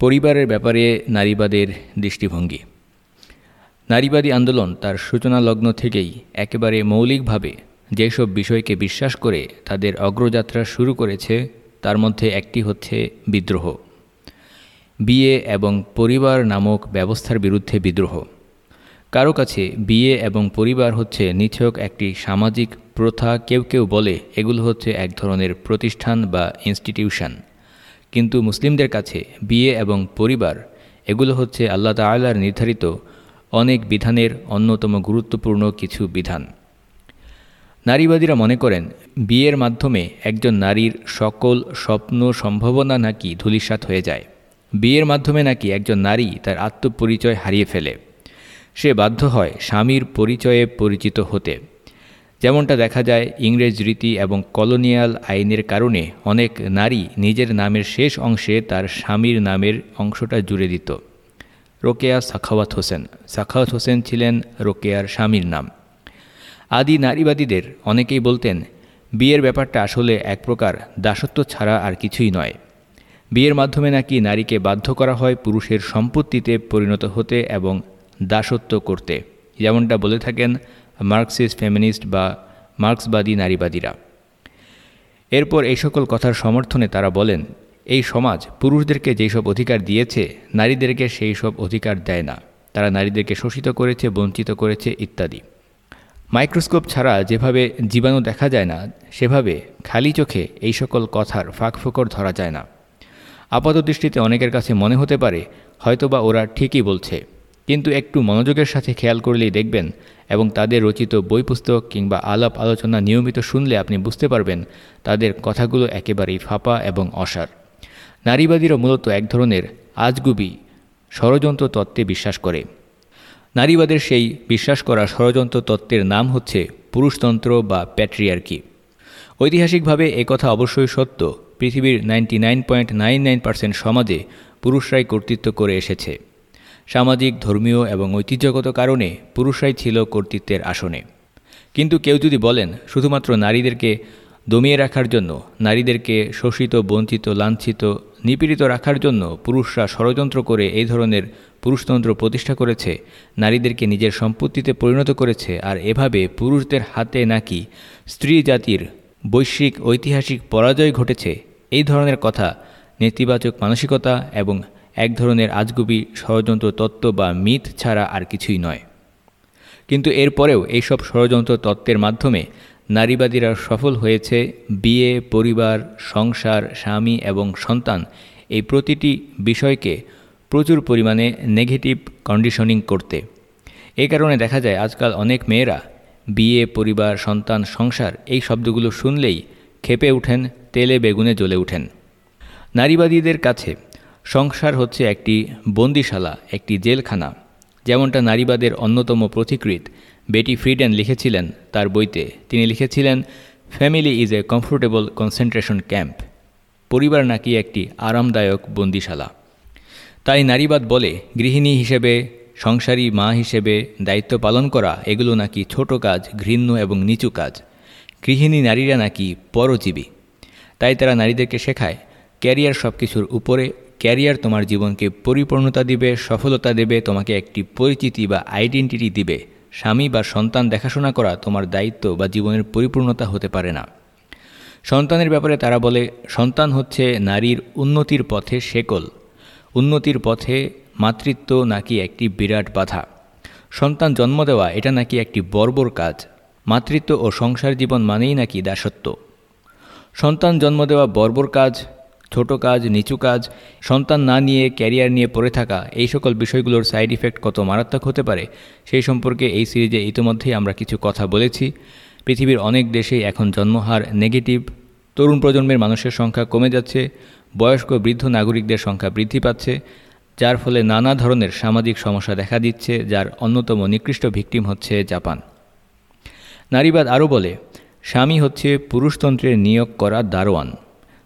পরিবারের ব্যাপারে নারীবাদের দৃষ্টিভঙ্গি। নারীবাদী আন্দোলন তার সূচনা লগ্ন থেকেই একেবারে মৌলিকভাবে যেসব বিষয়কে বিশ্বাস করে তাদের অগ্রযাত্রা শুরু করেছে, তার মধ্যে একটি হচ্ছে বিদ্রোহ। বিয়ে এবং পরিবার নামক ব্যবস্থার বিরুদ্ধে বিদ্রোহ। কারও কাছে বিয়ে এবং পরিবার হচ্ছে নিছক একটি সামাজিক প্রথা কেউ কেউ বলে এগুলো হচ্ছে এক ধরনের প্রতিষ্ঠান বা ইনস্টিটিউশন। কিন্তু মুসলিমদের কাছে বিয়ে এবং পরিবার, এগুলো হচ্ছে আল্লাহ তাল্লার নির্ধারিত অনেক বিধানের অন্যতম গুরুত্বপূর্ণ কিছু বিধান। নারীবাদীরা মনে করেন, বিয়ের মাধ্যমে একজন নারীর সকল স্বপ্ন, সম্ভাবনা নাকি ধূলিসাৎ হয়ে যায়। বিয়ের মাধ্যমে নাকি একজন নারী তার আত্মপরিচয় হারিয়ে ফেলে। সে বাধ্য হয় স্বামীর পরিচয়ে পরিচিত হতে। যেমনটা দেখা যায়, ইংরেজ রীতি এবং কলোনিয়াল আইনের কারণে অনেক নারী নিজের নামের শেষ অংশে তার স্বামীর নামের অংশটা জুড়ে দিত। রোকেয়া সাখাওয়াত হোসেন। সাখাওয়াত হোসেন ছিলেন রোকেয়ার স্বামীর নাম। আদি নারীবাদীদের অনেকেই বলতেন, বিয়ের ব্যাপারটা আসলে এক প্রকার দাসত্ব ছাড়া আর কিছুই নয়। বিয়ের মাধ্যমে নাকি নারীকে বাধ্য করা হয় পুরুষের সম্পত্তিতে পরিণত হতে এবং দাসত্ব করতে। যেমনটা বলে থাকেন মার্কসিস্ট ফেমিনিস্ট বা মার্ক্সবাদী নারীবাদীরা। এরপর এই সকল কথার সমর্থনে তারা বলেন, এই সমাজ পুরুষদেরকে যেই সব অধিকার দিয়েছে, নারীদেরকে সেই সব অধিকার দেয় না। তারা নারীদেরকে শোষিত করেছে, বঞ্চিত করেছে, ইত্যাদি। মাইক্রোস্কোপ ছাড়া যেভাবে জীবাণু দেখা যায় না, সেভাবে খালি চোখে এই সকল কথার ফাঁকফোকর ধরা যায় না। আপাত দৃষ্টিতে অনেকের কাছে মনে হতে পারে, হয়তোবা ওরা ঠিকই বলছে। কিন্তু একটু মনোযোগের সাথে খেয়াল করলেই দেখবেন এবং তাদের রচিত বই পুস্তক কিংবা আলাপ আলোচনা নিয়মিত শুনলে আপনি বুঝতে পারবেন তাদের কথাগুলো একেবারেই ফাঁপা এবং অসার। নারীবাদীরা মূলত এক ধরনের আজগুবি ষড়যন্ত্র তত্ত্বে বিশ্বাস করে। নারীবাদের সেই বিশ্বাস করা ষড়যন্ত্র তত্ত্বের নাম হচ্ছে পুরুষতন্ত্র বা প্যাট্রিয়ার্কি। ঐতিহাসিকভাবে কথা অবশ্যই সত্য। পৃথিবীর নাইনটি সমাজে পুরুষরাই কর্তৃত্ব করে এসেছে। সামাজিক, ধর্মীয় এবং ঐতিহ্যগত কারণে পুরুষরাই ছিল কর্তৃত্বের আসনে। কিন্তু কেউ যদি বলেন, শুধুমাত্র নারীদেরকে দমিয়ে রাখার জন্য, নারীদেরকে শোষিত, বঞ্চিত, লাঞ্ছিত, নিপীড়িত রাখার জন্য পুরুষরা ষড়যন্ত্র করে এই ধরনের পুরুষতন্ত্র প্রতিষ্ঠা করেছে, নারীদেরকে নিজের সম্পত্তিতে পরিণত করেছে, আর এভাবে পুরুষদের হাতে নাকি স্ত্রী জাতির বৈশ্বিক, ঐতিহাসিক পরাজয় ঘটেছে, এই ধরনের কথা নেতিবাচক মানসিকতা এবং এক ধরনের আজগুবি, ষড়যন্ত্র তত্ত্ব বা মিথ ছাড়া আর কিছুই নয়। কিন্তু এরপরেও এইসব ষড়যন্ত্র তত্ত্বের মাধ্যমে নারীবাদীরা সফল হয়েছে, বিয়ে, পরিবার, সংসার, স্বামী এবং সন্তান এই প্রতিটি বিষয়কে প্রচুর পরিমাণে নেগেটিভ কন্ডিশনিং করতে। এই কারণে দেখা যায় আজকাল অনেক মেয়েরা বিয়ে, পরিবার, সন্তান, সংসার এই শব্দগুলো শুনলেই খেপে উঠেন তেলে বেগুনে জ্বলে উঠেন নারীবাদীদের কাছে সংসার হচ্ছে একটি বন্দিশালা, একটি জেলখানা। যেমনটা নারীবাদের অন্যতম প্রতিকৃত বেটি ফ্রিডেন লিখেছিলেন তার বইতে। তিনি লিখেছিলেন, family is a comfortable concentration camp. পরিবার নাকি একটি আরামদায়ক বন্দিশালা। তাই নারীবাদ বলে, গৃহিণী হিসেবে, সংসারী মা হিসেবে দায়িত্ব পালন করা, এগুলো নাকি ছোট কাজ, ঘৃণ্য এবং নিচু কাজ। গৃহিণী নারীরা নাকি পরজীবী। তাই তারা নারীদেরকে শেখায়, ক্যারিয়ার সব কিছুর উপরে ক্যারিয়ার তোমার জীবনকে পরিপূর্ণতা দিবে, সফলতা দেবে, তোমাকে একটি পরিচিতি বা আইডেন্টিটি দিবে। স্বামী বা সন্তান দেখাশোনা করা তোমার দায়িত্ব বা জীবনের পরিপূর্ণতা হতে পারে না। সন্তানের ব্যাপারে তারা বলে, সন্তান হচ্ছে নারীর উন্নতির পথে শেকল। উন্নতির পথে মাতৃত্ব নাকি একটি বিরাট বাধা। সন্তান জন্ম দেওয়া, এটা নাকি একটি বর্বর কাজ। মাতৃত্ব ও সংসার জীবন মানেই নাকি দাসত্ব। সন্তান জন্ম দেওয়া বর্বর কাজ ছোট কাজ, নিচু কাজ, সন্তান না নিয়ে ক্যারিয়ার নিয়ে পড়ে থাকা এই সকল বিষয়গুলোর সাইড ইফেক্ট কত মারাত্মক হতে পারে, সেই সম্পর্কে এই সিরিজে ইতিমধ্যেই আমরা কিছু কথা বলেছি। পৃথিবীর অনেক দেশেই এখন জন্মহার নেগেটিভ। তরুণ প্রজন্মের মানুষের সংখ্যা কমে যাচ্ছে, বয়স্ক বৃদ্ধ নাগরিকদের সংখ্যা বৃদ্ধি পাচ্ছে, যার ফলে নানা ধরনের সামাজিক সমস্যা দেখা দিচ্ছে, যার অন্যতম নিকৃষ্ট ভিকটিম হচ্ছে জাপান। নারীবাদ আরও বলে, স্বামী হচ্ছে পুরুষতন্ত্রের নিয়োগ করা দারোয়ান।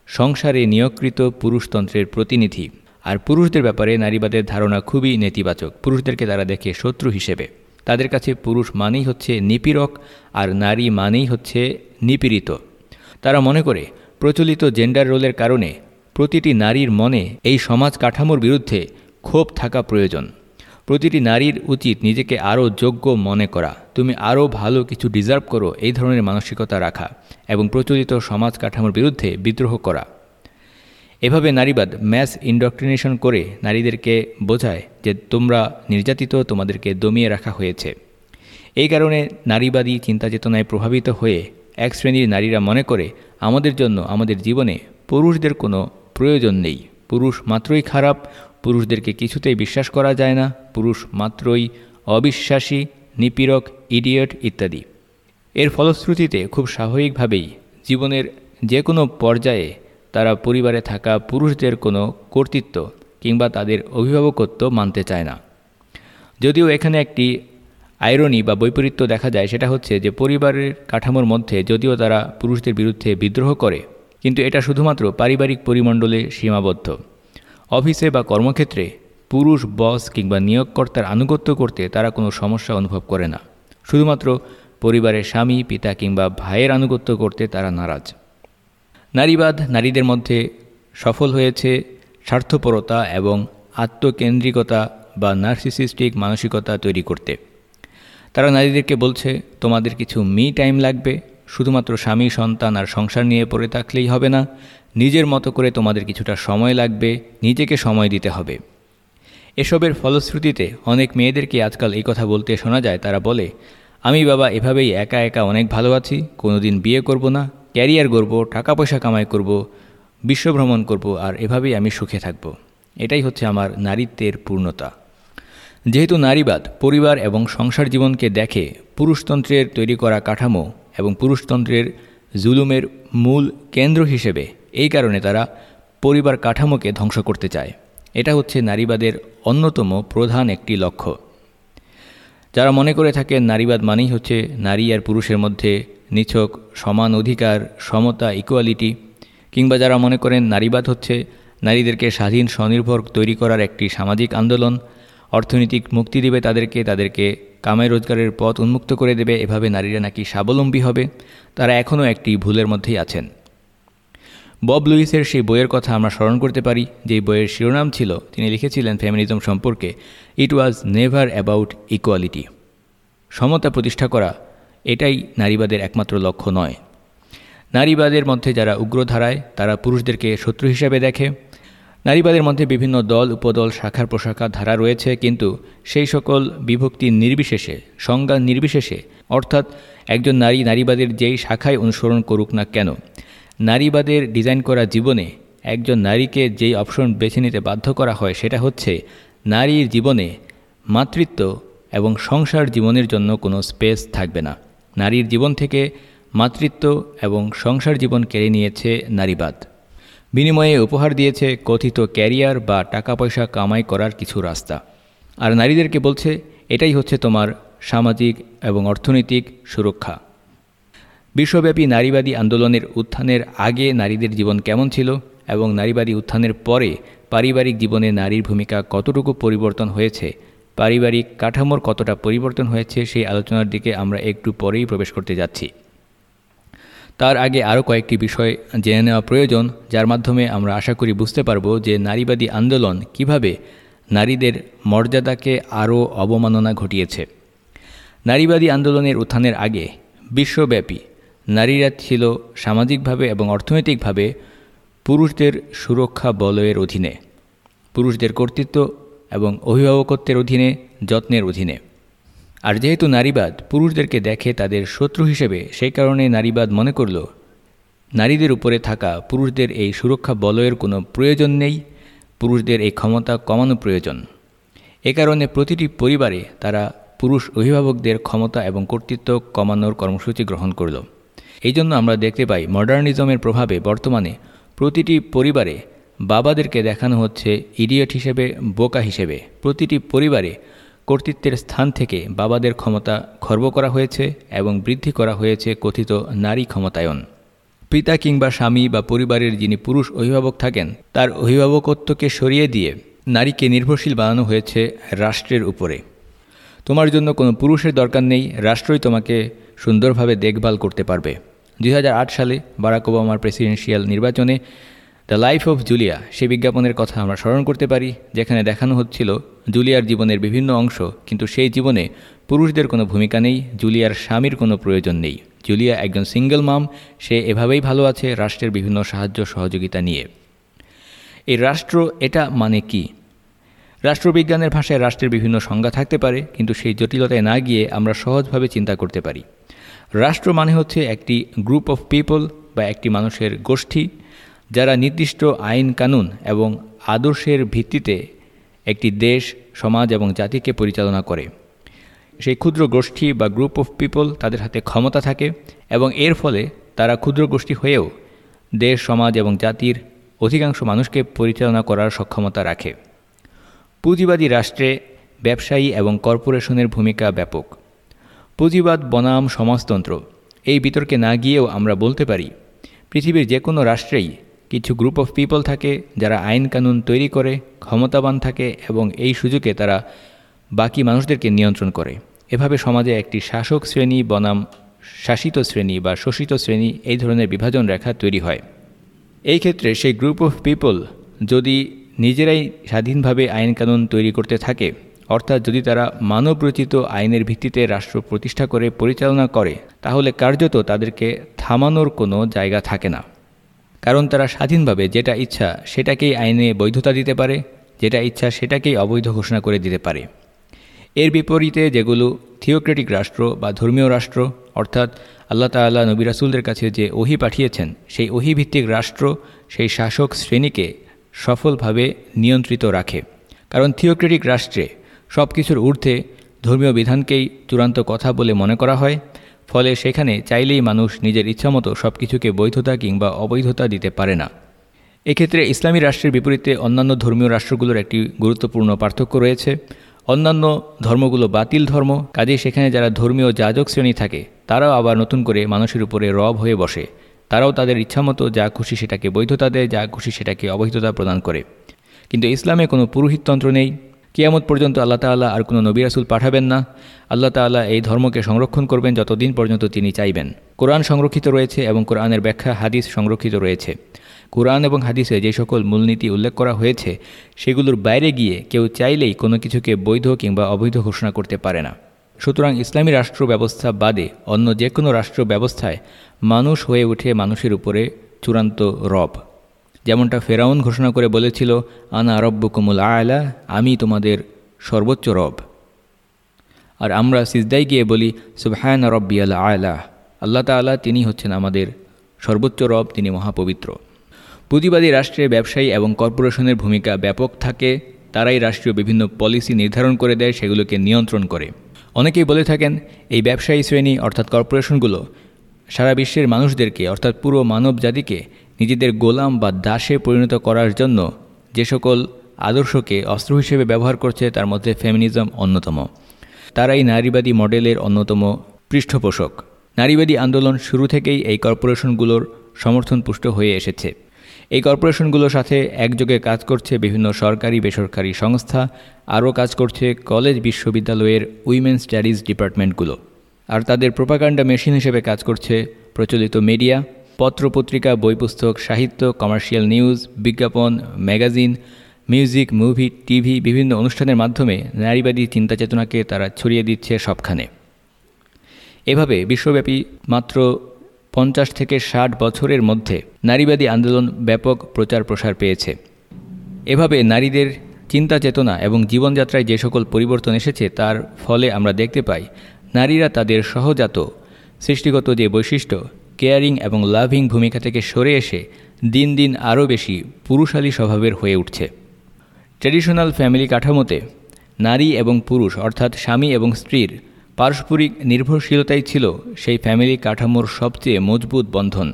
সংসারে নিয়োগকৃত পুরুষতন্ত্রের প্রতিনিধি। আর পুরুষদের ব্যাপারে নারীবাদের ধারণা খুবই নেতিবাচক। পুরুষদেরকে তারা দেখে শত্রু হিসেবে। তাদের কাছে পুরুষ মানেই হচ্ছে নিপীড়ক, আর নারী মানেই হচ্ছে নিপীড়িত। তারা মনে করে, প্রচলিত জেন্ডার রোলের কারণে প্রতিটি নারীর মনে এই সমাজ কাঠামোর বিরুদ্ধে ক্ষোভ থাকা প্রয়োজন। প্রতিটি নারীর উচিত নিজেকে আরও যোগ্য মনে করা। তুমি আরও ভালো কিছু ডিজার্ভ করো, এই ধরনের মানসিকতা রাখা এবং প্রচলিত সমাজ কাঠামোর বিরুদ্ধে বিদ্রোহ করা। এভাবে নারীবাদ ম্যাস ইন্ডক্ট্রিনেশন করে নারীদেরকে বোঝায় যে তোমরা নির্যাতিত, তোমাদেরকে দমিয়ে রাখা হয়েছে। এই কারণে নারীবাদী চিন্তা চেতনায় প্রভাবিত হয়ে এক শ্রেণির নারীরা মনে করে, আমাদের জন্য, আমাদের জীবনে পুরুষদের কোনো প্রয়োজন নেই। পুরুষ মাত্রই খারাপ পুরুষদেরকে কিছুতেই বিশ্বাস করা যায় না, পুরুষ মাত্রই অবিশ্বাসী, নিপীড়ক ইডিয়ট ইত্যাদি। এর ফলশ্রুতিতে খুব স্বাভাবিকভাবেই জীবনের যে কোনো পর্যায়ে তারা পরিবারে থাকা পুরুষদের কোনো কর্তৃত্ব কিংবা তাদের অভিভাবকত্ব মানতে চায় না। যদিও এখানে একটি আইরনি বা বৈপরীত্য দেখা যায়, সেটা হচ্ছে যে পরিবারের কাঠামোর মধ্যে যদিও তারা পুরুষদের বিরুদ্ধে বিদ্রোহ করে, কিন্তু এটা শুধুমাত্র পারিবারিক পরিমণ্ডলে সীমাবদ্ধ। অফিসে বা কর্মক্ষেত্রে পুরুষ, বস কিংবা নিয়োগকর্তার আনুগত্য করতে তারা কোনো সমস্যা অনুভব করে না। শুধুমাত্র পরিবারের স্বামী, পিতা কিংবা ভাইয়ের আনুগত্য করতে তারা নারাজ। নারীবাদ নারীদের মধ্যে সফল হয়েছে স্বার্থপরতা এবং আত্মকেন্দ্রিকতা বা নার্সিসিস্টিক মানসিকতা তৈরি করতে। তারা নারীদেরকে বলছে, তোমাদের কিছু মি টাইম লাগবে। শুধুমাত্র স্বামী, সন্তান আর সংসার নিয়ে পড়ে থাকলেই হবে না। নিজের মতো করে তোমাদের কিছুটা সময় লাগবে, নিজেকে সময় দিতে হবে। এসবের ফলশ্রুতিতে অনেক মেয়েদেরকে আজকাল এই কথা বলতে শোনা যায়, তারা বলে, আমি বাবা এভাবেই একা একা অনেক ভালো আছি, কোনোদিন বিয়ে করব না, ক্যারিয়ার করব টাকা পয়সা কামাই করব, বিশ্বভ্রমণ করব, আর এভাবেই আমি সুখে থাকব। এটাই হচ্ছে আমার নারীত্বের পূর্ণতা। যেহেতু নারীবাদ পরিবার এবং সংসার জীবনকে দেখে, পুরুষতন্ত্রের তৈরি করা কাঠামো এবং পুরুষতন্ত্রের জুলুমের মূল কেন্দ্র হিসেবে এই কারণে তারা পরিবার কাঠামোকে ধ্বংস করতে চায়। এটা হচ্ছে নারীবাদের অন্যতম প্রধান একটি লক্ষ্য। যারা মনে করে থাকেন নারীবাদ মানেই হচ্ছে নারী আর পুরুষের মধ্যে নিছক, সমান অধিকার, সমতা ইকুয়ালিটি কিংবা যারা মনে করেন নারীবাদ হচ্ছে নারীদেরকে স্বাধীন স্বনির্ভর তৈরি করার একটি সামাজিক আন্দোলন, অর্থনৈতিক মুক্তি দেবে তাদেরকে তাদেরকে কামাই রোজগারের পথ উন্মুক্ত করে দেবে, এভাবে নারীরা নাকি স্বাবলম্বী হবে, তারা এখনও একটি ভুলের মধ্যেই আছেন। বব লুইসের সেই বইয়ের কথা আমরা স্মরণ করতে পারি, যেই বইয়ের শিরোনাম ছিল, তিনি লিখেছিলেন ফ্যামিলিজম সম্পর্কে it was never about equality সমতা প্রতিষ্ঠা করা, এটাই নারীবাদের একমাত্র লক্ষ্য নয়। নারীবাদের মধ্যে যারা উগ্রধারায় তারা পুরুষদেরকে শত্রু হিসাবে দেখে। নারীবাদের মধ্যে বিভিন্ন দল, উপদল, শাখার প্রশাখা ধারা রয়েছে, কিন্তু সেই সকল বিভক্তি নির্বিশেষে, সংজ্ঞা নির্বিশেষে, অর্থাৎ একজন নারী নারীবাদের যেই শাখায় অনুসরণ করুক না কেন নারীবাদের ডিজাইন করা জীবনে একজন নারীকে যেই অপশন বেছে নিতে বাধ্য করা হয় সেটা হচ্ছে নারীর জীবনে মাতৃত্ব এবং সংসার জীবনের জন্য কোনো স্পেস থাকবে না। নারীর জীবন থেকে মাতৃত্ব এবং সংসার জীবন কেড়ে নিয়েছে নারীবাদ। বিনিময়ে উপহার দিয়েছে কথিত ক্যারিয়ার বা টাকা পয়সা কামাই করার কিছু রাস্তা। আর নারীদেরকে বলছে, এটাই হচ্ছে তোমার সামাজিক এবং অর্থনৈতিক সুরক্ষা। বিশ্বব্যাপী নারীবাদী আন্দোলনের উত্থানের আগে নারীদের জীবন কেমন ছিল এবং নারীবাদী উত্থানের পরে পারিবারিক জীবনে নারীর ভূমিকা কতটুকু পরিবর্তন হয়েছে, পারিবারিক কাঠামোর কতটা পরিবর্তন হয়েছে সেই আলোচনার দিকে আমরা একটু পরেই প্রবেশ করতে যাচ্ছি। তার আগে আরও কয়েকটি বিষয় জেনে নেওয়া প্রয়োজন, যার মাধ্যমে আমরা আশা করি বুঝতে পারব যে নারীবাদী আন্দোলন কীভাবে নারীদের মর্যাদাকে আরও অবমাননা ঘটিয়েছে। নারীবাদী আন্দোলনের উত্থানের আগে বিশ্বব্যাপী নারীরা ছিল সামাজিকভাবে এবং অর্থনৈতিকভাবে পুরুষদের সুরক্ষা বলয়ের অধীনে, পুরুষদের কর্তৃত্ব এবং অভিভাবকত্বের অধীনে, যত্নের অধীনে। আর যেহেতু নারীবাদ পুরুষদেরকে দেখে তাদের শত্রু হিসেবে, সেই কারণে নারীবাদ মনে করল, নারীদের উপরে থাকা পুরুষদের এই সুরক্ষা বলয়ের কোনো প্রয়োজন নেই, পুরুষদের এই ক্ষমতা কমানো প্রয়োজন। এ কারণে প্রতিটি পরিবারে তারা পুরুষ অভিভাবকদের ক্ষমতা এবং কর্তৃত্ব কমানোর কর্মসূচি গ্রহণ করল। এই জন্য আমরা দেখতে পাই মডার্নিজমের প্রভাবে বর্তমানে প্রতিটি পরিবারে বাবাদেরকে দেখানো হচ্ছে ইডিয়ট হিসেবে, বোকা হিসেবে। প্রতিটি পরিবারে কর্তৃত্বের স্থান থেকে বাবাদের ক্ষমতা খর্ব করা হয়েছে এবং বৃদ্ধি করা হয়েছে কথিত নারী ক্ষমতায়ন। পিতা কিংবা স্বামী বা পরিবারের যিনি পুরুষ অভিভাবক থাকেন, তার অভিভাবকত্বকে সরিয়ে দিয়ে নারীকে নির্ভরশীল বানানো হয়েছে রাষ্ট্রের উপরে। তোমার জন্য কোনো পুরুষের দরকার নেই, রাষ্ট্রই তোমাকে সুন্দরভাবে দেখভাল করতে পারবে। দুই হাজার আট সালে বারাক ওবামার প্রেসিডেন্সিয়াল নির্বাচনে দ্য লাইফ অফ জুলিয়া, সে বিজ্ঞাপনের কথা আমরা স্মরণ করতে পারি, যেখানে দেখানো হচ্ছিল জুলিয়ার জীবনের বিভিন্ন অংশ, কিন্তু সেই জীবনে পুরুষদের কোনো ভূমিকা নেই, জুলিয়ার স্বামীর কোনো প্রয়োজন নেই। জুলিয়া একজন সিঙ্গেল মাম, সে এভাবেই ভালো আছে রাষ্ট্রের বিভিন্ন সাহায্য সহযোগিতা নিয়ে। এই রাষ্ট্র এটা মানে কি? রাষ্ট্রবিজ্ঞানের ভাষায় রাষ্ট্রের বিভিন্ন সংজ্ঞা থাকতে পারে, কিন্তু সেই জটিলতায় না গিয়ে আমরা সহজভাবে চিন্তা করতে পারি। রাষ্ট্র মানে হচ্ছে একটি গ্রুপ অফ পিপল বা একটি মানুষের গোষ্ঠী, যারা নির্দিষ্ট আইন কানুন এবং আদর্শের ভিত্তিতে একটি দেশ, সমাজ এবং জাতিকে পরিচালনা করে। সেই ক্ষুদ্র গোষ্ঠী বা গ্রুপ অফ পিপল তাদের হাতে ক্ষমতা থাকে এবং এর ফলে তারা ক্ষুদ্র গোষ্ঠী হয়েও দেশ, সমাজ এবং জাতির অধিকাংশ মানুষকে পরিচালনা করার সক্ষমতা রাখে। পুঁজিবাদী রাষ্ট্রে ব্যবসায়ী এবং কর্পোরেশনের ভূমিকা ব্যাপক। পুঁজিবাদ, বনাম, সমাজতন্ত্র, এই বিতর্কে না গিয়েও আমরা বলতে পারি, পৃথিবীর যে কোনো রাষ্ট্রেই কিছু গ্রুপ অফ পিপল থাকে যারা আইন কানুন তৈরি করে, ক্ষমতাবান থাকে এবং এই সুযোগে তারা বাকি মানুষদেরকে নিয়ন্ত্রণ করে। এভাবে সমাজে একটি শাসক শ্রেণি, বনাম, শাসিত শ্রেণি বা শোষিত শ্রেণি এই ধরনের বিভাজন রেখা তৈরি হয়। এই ক্ষেত্রে সেই গ্রুপ অফ পিপল যদি নিজেরাই স্বাধীনভাবে আইন কানুন তৈরি করতে থাকে অর্থাৎ যদি তারা মানবরচিত আইনের ভিত্তিতে রাষ্ট্র প্রতিষ্ঠা করে পরিচালনা করে, তাহলে কার্যত তাদেরকে থামানোর কোনো জায়গা থাকে না। কারণ তারা স্বাধীনভাবে যেটা ইচ্ছা সেটাকেই আইনে বৈধতা দিতে পারে, যেটা ইচ্ছা সেটাকেই অবৈধ ঘোষণা করে দিতে পারে। এর বিপরীতে যেগুলো থিওক্রেটিক রাষ্ট্র বা ধর্মীয় রাষ্ট্র, অর্থাৎ আল্লাহ তাল্লাহ নবী রাসুলদের কাছে যে ওহি পাঠিয়েছেন, সেই ওহিভিত্তিক রাষ্ট্র, সেই শাসক শ্রেণীকে সফলভাবে নিয়ন্ত্রিত রাখে। কারণ থিওক্রেটিক রাষ্ট্রে সব কিছুর ঊর্ধ্বে ধর্মীয় বিধানকেই চূড়ান্ত কথা বলে মনে করা হয়, ফলে সেখানে চাইলেই মানুষ নিজের ইচ্ছামতো সব কিছুকে বৈধতা কিংবা অবৈধতা দিতে পারে না। এক্ষেত্রে ইসলামী রাষ্ট্রের বিপরীতে অন্যান্য ধর্মীয় রাষ্ট্রগুলোর একটি গুরুত্বপূর্ণ পার্থক্য রয়েছে। অন্যান্য ধর্মগুলো বাতিল ধর্ম, কাজেই সেখানে যারা ধর্মীয় যাজক শ্রেণি থাকে, তারাও আবার নতুন করে মানুষের উপরে রব হয়ে বসে। তারাও তাদের ইচ্ছামতো যা খুশি সেটাকে বৈধতা দেয়, যা খুশি সেটাকে অবৈধতা প্রদান করে। কিন্তু ইসলামে কোনো পুরোহিততন্ত্র নেই। কিয়ামত পর্যন্ত আল্লাহ তাল্লাহ আর কোনো নবী রাসুল পাঠাবেন না। আল্লাহ তাল্লাহ এই ধর্মকে সংরক্ষণ করবেন যতদিন পর্যন্ত তিনি চাইবেন। কোরআন সংরক্ষিত রয়েছে এবং কোরআনের ব্যাখ্যা, হাদিস সংরক্ষিত রয়েছে। কোরআন এবং হাদিসে যে সকল মূলনীতি উল্লেখ করা হয়েছে, সেগুলোর বাইরে গিয়ে কেউ চাইলেই কোনো কিছুকে বৈধ কিংবা অবৈধ ঘোষণা করতে পারে না। সুতরাং ইসলামী রাষ্ট্র ব্যবস্থা বাদে অন্য যে কোনো রাষ্ট্র ব্যবস্থায় মানুষ হয়ে ওঠে মানুষের উপরে চূড়ান্ত রব। যেমনটা ফেরাউন ঘোষণা করে বলেছিল, আনা রব্বকুমুল আয়লা আমি তোমাদের সর্বোচ্চ রব। আর আমরা সিজদাই গিয়ে বলি সুবহায়ন রব্বি আল আয়লা আল্লাহ তালা তিনি হচ্ছেন আমাদের সর্বোচ্চ রব, তিনি মহাপবিত্র। পুঁজিবাদী রাষ্ট্রে ব্যবসায়ী এবং কর্পোরেশনের ভূমিকা ব্যাপক থাকে, তারাই রাষ্ট্রীয় বিভিন্ন পলিসি নির্ধারণ করে দেয়, সেগুলোকে নিয়ন্ত্রণ করে। অনেকেই বলে থাকেন, এই ব্যবসায়ী শ্রেণি, অর্থাৎ কর্পোরেশনগুলো, সারা বিশ্বের মানুষদেরকে, অর্থাৎ পুরো মানব জাতিকে নিজেদের গোলাম বা দাসে পরিণত করার জন্য যে সকল আদর্শকে অস্ত্র হিসেবে ব্যবহার করছে, তার মধ্যে ফেমিনিজম অন্যতম। তারাই নারীবাদী মডেলের অন্যতম পৃষ্ঠপোষক। নারীবাদী আন্দোলন শুরু থেকেই এই কর্পোরেশনগুলোর সমর্থন পুষ্ট হয়ে এসেছে। এই কর্পোরেশনগুলোর সাথে একযোগে কাজ করছে বিভিন্ন সরকারি, বেসরকারি সংস্থা, আরও কাজ করছে কলেজ, বিশ্ববিদ্যালয়ের উইমেন স্টাডিজ ডিপার্টমেন্টগুলো। আর তাদের প্রোপাকাণ্ডা মেশিন হিসেবে কাজ করছে প্রচলিত মিডিয়া পত্রপত্রিকা বই পুস্তক সাহিত্য, কমার্শিয়াল নিউজ, বিজ্ঞাপন, ম্যাগাজিন, মিউজিক, মুভি, টিভি, বিভিন্ন অনুষ্ঠানের মাধ্যমে নারীবাদী চিন্তা চেতনাকে তারা ছড়িয়ে দিচ্ছে সবখানে। এভাবে বিশ্বব্যাপী মাত্র পঞ্চাশ থেকে ষাট বছরের মধ্যে নারীবাদী আন্দোলন ব্যাপক প্রচার প্রসার পেয়েছে। এভাবে নারীদের চিন্তা চেতনা এবং জীবনযাত্রায় যে সকল পরিবর্তন এসেছে, তার ফলে আমরা দেখতে পাই, নারীরা তাদের সহজাত, সৃষ্টিগত যে বৈশিষ্ট্য কেয়ারিং এবং লাভিং ভূমিকা থেকে সরে এসে দিন দিন আরও বেশি পুরুষালী স্বভাবের হয়ে উঠছে। ট্র্যাডিশনাল ফ্যামিলি কাঠামোতে নারী এবং পুরুষ অর্থাৎ স্বামী এবং স্ত্রীর পারস্পরিক নির্ভরশীলতাই ছিল সেই ফ্যামিলি কাঠামোর সবচেয়ে মজবুত বন্ধন।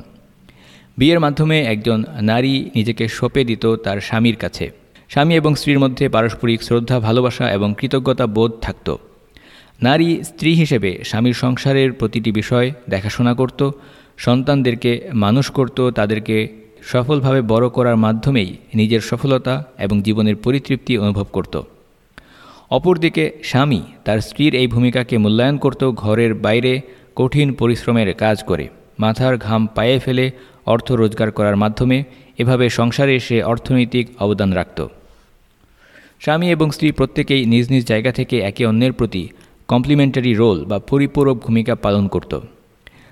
বিয়ের মাধ্যমে একজন নারী নিজেকে সঁপে দিত তার স্বামীর কাছে। স্বামী এবং স্ত্রীর মধ্যে পারস্পরিক শ্রদ্ধা, ভালোবাসা এবং কৃতজ্ঞতা বোধ থাকত। নারী স্ত্রী হিসেবে স্বামীর সংসারের প্রতিটি বিষয় দেখাশোনা করত সন্তানদেরকে মানুষ করত, তাদেরকে সফলভাবে বড় করার মাধ্যমেই নিজের সফলতা এবং জীবনের পরিতৃপ্তি অনুভব করত। অপরদিকে স্বামী তার স্ত্রীর এই ভূমিকাকে মূল্যায়ন করত, ঘরের বাইরে কঠিন পরিশ্রমের কাজ করে, মাথার ঘাম পায়ে ফেলে অর্থ রোজগার করার মাধ্যমে এভাবে সংসারে সে অর্থনৈতিক অবদান রাখত। স্বামী এবং স্ত্রী প্রত্যেকেই নিজ নিজ জায়গা থেকে একে অন্যের প্রতি কমপ্লিমেন্টারি রোল বা পরিপূরক ভূমিকা পালন করত।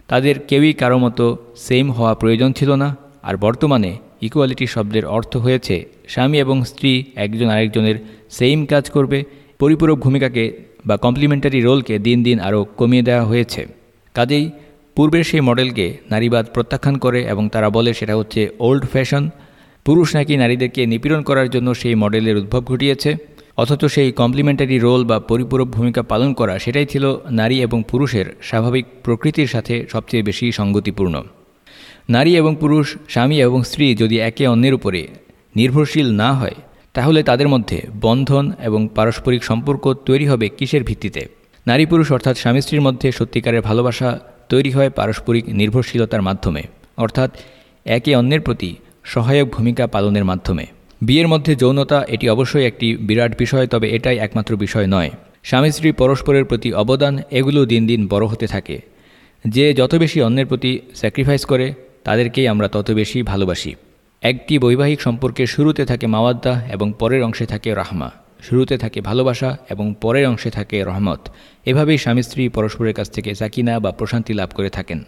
তাদের কেউই কারও মতো সেম হওয়া প্রয়োজন ছিল না। আর বর্তমানে ইকুয়ালিটি শব্দের অর্থ হয়েছে, স্বামী এবং স্ত্রী একজন আরেকজনের সেম কাজ করবে, পরিপূরক ভূমিকাকে বা কমপ্লিমেন্টারি রোলকে দিন দিন আরও কমিয়ে দেওয়া হয়েছে। কাজেই পূর্বের সেই মডেলকে নারীবাদ প্রত্যাখ্যান করে এবং তারা বলে সেটা হচ্ছে ওল্ড ফ্যাশন পুরুষ নাকি নারীদেরকে নিপীড়ন করার জন্য সেই মডেলের উদ্ভব ঘটিয়েছে। অথচ সেই কমপ্লিমেন্টারি রোল বা পরিপূরক ভূমিকা পালন করা সেটাই ছিল নারী এবং পুরুষের স্বাভাবিক প্রকৃতির সাথে সবচেয়ে বেশি সঙ্গতিপূর্ণ। নারী এবং পুরুষ, স্বামী এবং স্ত্রী যদি একে অন্যের উপরে নির্ভরশীল না হয়, তাহলে তাদের মধ্যে বন্ধন এবং পারস্পরিক সম্পর্ক তৈরি হবে কিসের ভিত্তিতে? নারী পুরুষ অর্থাৎ স্বামী স্ত্রীর মধ্যে সত্যিকারের ভালোবাসা তৈরি হয় পারস্পরিক নির্ভরশীলতার মাধ্যমে, অর্থাৎ একে অন্যের প্রতি সহায়ক ভূমিকা পালনের মাধ্যমে। বিয়ের মধ্যে যৌনতা এটি অবশ্যই একটি বিরাট বিষয়, তবে এটাই একমাত্র বিষয় নয়। স্বামী স্ত্রী পরস্পরের প্রতি অবদান এগুলো দিন দিন বড় হতে থাকে। যে যত বেশি অন্যের প্রতি স্যাক্রিফাইস করে, তাদেরকেই আমরা তত বেশি ভালোবাসি। একটি বৈবাহিক সম্পর্কে শুরুতে থাকে মাওয়াদ্দা এবং পরের অংশে থাকে রাহমা। শুরুতে থাকে ভালোবাসা এবং পরের অংশে থাকে রহমত। এভাবেই স্বামী স্ত্রী পরস্পরের কাছ থেকে সাকিনা বা প্রশান্তি লাভ করে থাকেন।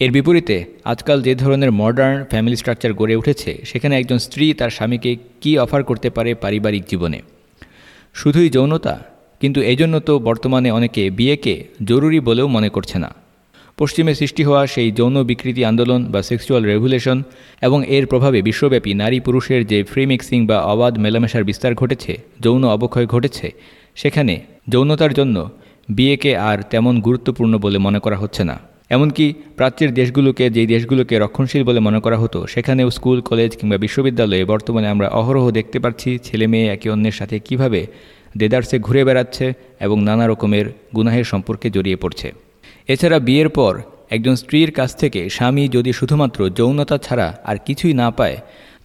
এর বিপরীতে, আজকাল যে ধরনের মডার্ন ফ্যামিলি স্ট্রাকচার গড়ে উঠেছে, সেখানে একজন স্ত্রী তার স্বামীকে কি অফার করতে পারে পারিবারিক জীবনে? শুধুই যৌনতা? কিন্তু এজন্য তো বর্তমানে অনেকে বিয়েকে জরুরি বলেও মনে করছে না। পশ্চিমে সৃষ্টি হওয়া সেই যৌন বিকৃতি আন্দোলন বা সেক্সুয়াল রেভুলেশন এবং এর প্রভাবে বিশ্বব্যাপী নারী পুরুষের যে ফ্রি মিক্সিং বা অবাধ মেলামেশার বিস্তার ঘটেছে, যৌন অবক্ষয় ঘটেছে, সেখানে যৌনতার জন্য বিয়েকে আর তেমন গুরুত্বপূর্ণ বলে মনে করা হচ্ছে না। এমনকি প্রাচ্যের দেশগুলোকে, যেই দেশগুলোকে রক্ষণশীল বলে মনে করা হতো, সেখানেও স্কুল, কলেজ কিংবা বিশ্ববিদ্যালয়ে বর্তমানে আমরা অহরহ দেখতে পাচ্ছি ছেলে মেয়ে একে অন্যের সাথে কীভাবে দেদার্সে ঘুরে বেড়াচ্ছে এবং নানা রকমের গুনাহের সম্পর্কে জড়িয়ে পড়ছে। এছাড়া বিয়ের পর একজন স্ত্রীর কাছ থেকে স্বামী যদি শুধুমাত্র যৌনতা ছাড়া আর কিছুই না পায়,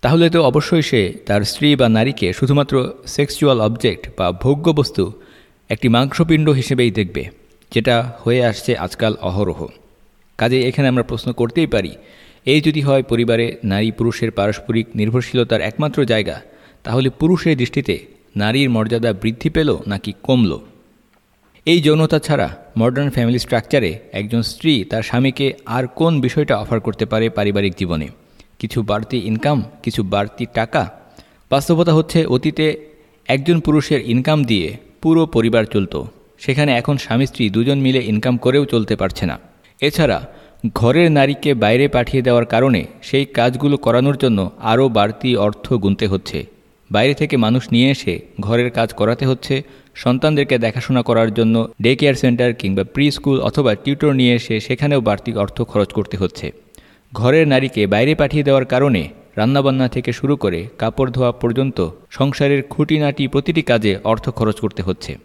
তাহলে তো অবশ্যই সে তার স্ত্রী বা নারীকে শুধুমাত্র সেক্সুয়াল অবজেক্ট বা ভোগ্য বস্তু একটি মাংসপিণ্ড হিসেবেই দেখবে, যেটা হয়ে আসছে আজকাল অহরহ। কাজে এখানে আমরা প্রশ্ন করতেই পারি, এই যদি হয় পরিবারে নারী পুরুষের পারস্পরিক নির্ভরশীলতার একমাত্র জায়গা, তাহলে পুরুষের দৃষ্টিতে নারীর মর্যাদা বৃদ্ধি পেল নাকি কমল? এই যৌনতা ছাড়া মডার্ন ফ্যামিলি স্ট্রাকচারে একজন স্ত্রী তার স্বামীকে আর কোন বিষয়টা অফার করতে পারে পারিবারিক জীবনে? কিছু বাড়তি ইনকাম কিছু বাড়তি টাকা? বাস্তবতা হচ্ছে অতীতে একজন পুরুষের ইনকাম দিয়ে পুরো পরিবার চলত, সেখানে এখন স্বামী স্ত্রী দুজন মিলে ইনকাম করেও চলতে পারছে না। এছাড়া ঘরের নারীকে বাইরে পাঠিয়ে দেওয়ার কারণে সেই কাজগুলো করানোর জন্য আরও বাড়তি অর্থ গুনতে হচ্ছে। বাইরে থেকে মানুষ নিয়ে এসে ঘরের কাজ করাতে হচ্ছে, সন্তানদেরকে দেখাশোনা করার জন্য ডে কেয়ার সেন্টার কিংবা প্রি স্কুল অথবা টিউটর নিয়ে এসে সেখানেও বাড়তি অর্থ খরচ করতে হচ্ছে। ঘরের নারীকে বাইরে পাঠিয়ে দেওয়ার কারণে রান্নাবান্না থেকে শুরু করে কাপড় ধোয়া পর্যন্ত সংসারের খুঁটিনাটি প্রতিটি কাজে অর্থ খরচ করতে হচ্ছে।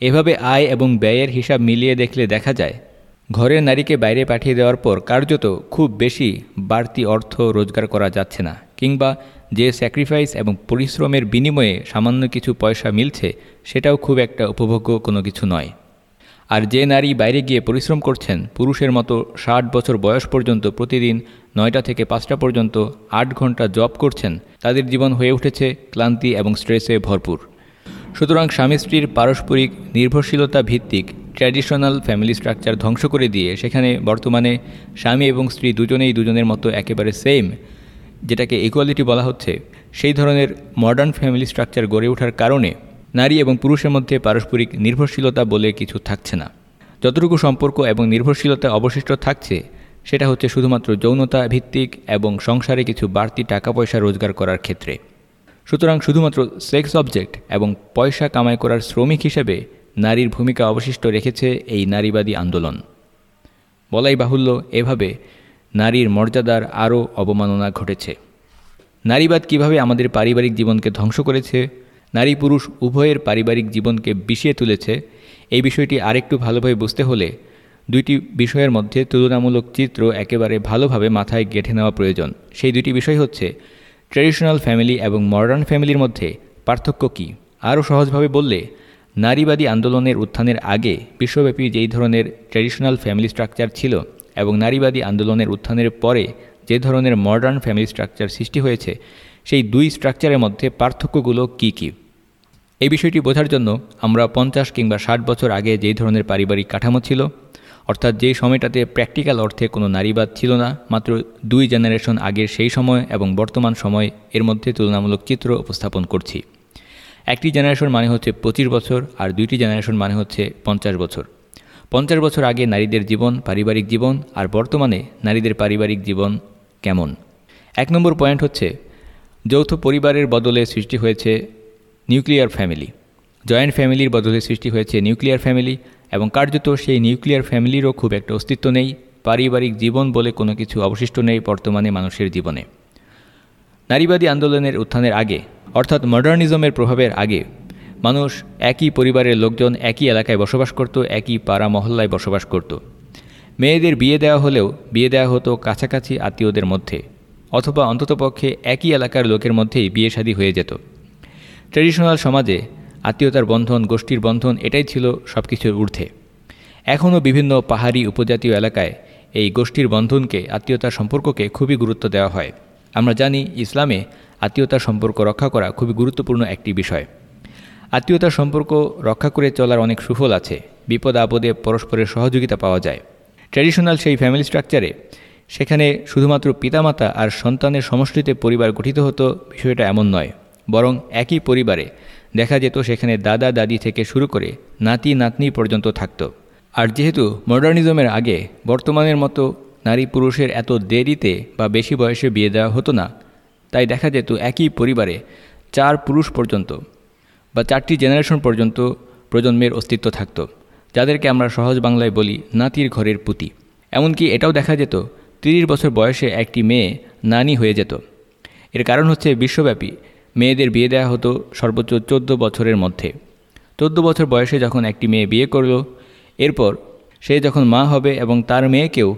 এভাবে আয় এবং ব্যয়ের হিসাব মিলিয়ে দেখলে দেখা যায় ঘরের নারীকে বাইরে পাঠিয়ে দেওয়ার পর কার্যত খুব বেশি বাড়তি অর্থ রোজগার করা যাচ্ছে না, কিংবা যে স্যাক্রিফাইস এবং পরিশ্রমের বিনিময়ে সামান্য কিছু পয়সা মিলছে, সেটাও খুব একটা উপভোগ্য কোনো কিছু নয়। আর যে নারী বাইরে গিয়ে পরিশ্রম করছেন, পুরুষের মতো ষাট বছর বয়স পর্যন্ত প্রতিদিন নয়টা থেকে পাঁচটা পর্যন্ত আট ঘণ্টা জব করছেন, তাদের জীবন হয়ে উঠেছে ক্লান্তি এবং স্ট্রেসে ভরপুর। সুতরাং স্বামী স্ত্রীর পারস্পরিক নির্ভরশীলতা ভিত্তিক ট্র্যাডিশনাল ফ্যামিলি স্ট্রাকচার ধ্বংস করে দিয়ে সেখানে বর্তমানে স্বামী এবং স্ত্রী দুজনেই দুজনের মতো একেবারে সেম যেটাকে ইকুয়ালিটি বলা হচ্ছে। সেই ধরনের মডার্ন ফ্যামিলি স্ট্রাকচার গড়ে ওঠার কারণে নারী এবং পুরুষের মধ্যে পারস্পরিক নির্ভরশীলতা বলে কিছু থাকছে না। যতটুকু সম্পর্ক এবং নির্ভরশীলতা অবশিষ্ট থাকছে, সেটা হচ্ছে শুধুমাত্র যৌনতা ভিত্তিক এবং সংসারে কিছু বাড়তি টাকা পয়সা রোজগার করার ক্ষেত্রে। সুতরাং শুধুমাত্র সেক্স অবজেক্ট এবং পয়সা কামাই করার শ্রমিক হিসেবে নারীর ভূমিকা অবশিষ্ট রেখেছে এই নারীবাদী আন্দোলন। বলাই বাহুল্য, এভাবে নারীর মর্যাদার আরও অবমাননা ঘটেছে। নারীবাদ কীভাবে আমাদের পারিবারিক জীবনকে ধ্বংস করেছে, নারী পুরুষ উভয়ের পারিবারিক জীবনকে বিষিয়ে তুলেছে, এই বিষয়টি আরেকটু ভালোভাবে বুঝতে হলে দুইটি বিষয়ের মধ্যে তুলনামূলক চিত্র একেবারে ভালোভাবে মাথায় গেঁথে নেওয়া প্রয়োজন। সেই দুটি বিষয় হচ্ছে, ট্র্যাডিশনাল ফ্যামিলি এবং মডার্ন ফ্যামিলির মধ্যে পার্থক্য কী? আরও সহজভাবে বললে নারীবাদী আন্দোলনের উত্থানের আগে বিশ্বব্যাপী যেই ধরনের ট্র্যাডিশনাল ফ্যামিলি স্ট্রাকচার ছিল এবং নারীবাদী আন্দোলনের উত্থানের পরে যে ধরনের মডার্ন ফ্যামিলি স্ট্রাকচার সৃষ্টি হয়েছে, সেই দুই স্ট্রাকচারের মধ্যে পার্থক্যগুলো কী কী? এই বিষয়টি বোঝার জন্য আমরা পঞ্চাশ কিংবা ষাট বছর আগে যেই ধরনের পারিবারিক কাঠামো ছিল, অর্থাৎ যেই সময়টাতে প্র্যাকটিক্যাল অর্থে কোনো নারীবাদ ছিল না, মাত্র দুই জেনারেশন আগের সেই সময় এবং বর্তমান সময় এর মধ্যে তুলনামূলক চিত্র উপস্থাপন করছি। একটি জেনারেশন মানে হচ্ছে পঁচিশ বছর আর দুইটি জেনারেশন মানে হচ্ছে পঞ্চাশ বছর। পঞ্চাশ বছর আগে নারীদের জীবন, পারিবারিক জীবন আর বর্তমানে নারীদের পারিবারিক জীবন কেমন? এক নম্বর পয়েন্ট হচ্ছে যৌথ পরিবারের বদলে সৃষ্টি হয়েছে নিউক্লিয়ার ফ্যামিলি জয়েন্ট ফ্যামিলির বদলে সৃষ্টি হয়েছে নিউক্লিয়ার ফ্যামিলি এবং কার্যত সেই নিউক্লিয়ার ফ্যামিলিরও খুব একটা অস্তিত্ব নেই, পারিবারিক জীবন বলে কোনো কিছু অবশিষ্ট নেই বর্তমানে মানুষের জীবনে। নারীবাদী আন্দোলনের উত্থানের আগে অর্থাৎ মডার্নিজমের প্রভাবের আগে, মানুষ একই পরিবারের লোকজন একই এলাকায় বসবাস করত, একই পাড়া মহল্লায় বসবাস করত। মেয়েদের বিয়ে দেওয়া হলেও বিয়ে দেওয়া হতো কাছাকাছি আত্মীয়দের মধ্যে, অথবা অন্ততপক্ষে একই এলাকার লোকের মধ্যেই বিয়ে শাদী হয়ে যেত। ট্র্যাডিশনাল সমাজে আত্মীয়তার বন্ধন, গোষ্ঠীর বন্ধন এটাই ছিল সব কিছুর ঊর্ধ্বে। এখনও বিভিন্ন পাহাড়ি উপজাতীয় এলাকায় এই গোষ্ঠীর বন্ধনকে, আত্মীয়তার সম্পর্ককে খুবই গুরুত্ব দেওয়া হয়। আমরা জানি ইসলামে আত্মীয়তার সম্পর্ক রক্ষা করা খুবই গুরুত্বপূর্ণ একটি বিষয়। আত্মীয়তার সম্পর্ক রক্ষা করে চলার অনেক সুফল আছে, বিপদ আপদে পরস্পরের সহযোগিতা পাওয়া যায়। ট্র্যাডিশনাল সেই ফ্যামিলি স্ট্রাকচারে, সেখানে শুধুমাত্র পিতামাতা আর সন্তানের সমষ্টিতে পরিবার গঠিত হতো বিষয়টা এমন নয়, বরং একই পরিবারে দেখা যেত সেখানে দাদা, দাদি থেকে শুরু করে নাতি, নাতনি পর্যন্ত থাকত। আর যেহেতু মডার্নিজমের আগে বর্তমানের মতো নারী পুরুষের এত দেরিতে বা বেশি বয়সে বিয়ে দেওয়া হতো না তাই দেখা যেত একই পরিবারে চার পুরুষ পর্যন্ত বা চারটি জেনারেশন পর্যন্ত প্রজন্মের অস্তিত্ব থাকত, যাদেরকে আমরা সহজ বাংলায় বলি নাতির ঘরের পুঁতি। এমনকি এটাও দেখা যেত তিরিশ বছর বয়সে একটি মেয়ে নানি হয়ে যেত। এর কারণ হচ্ছে বিশ্বব্যাপী মেয়েদের বিয়ে দেওয়া হতো সর্বোচ্চ চোদ্দ বছরের মধ্যে। চোদ্দ বছর বয়সে যখন একটি মেয়ে বিয়ে করল, এরপর সে যখন মা হবে এবং তার মেয়েকেও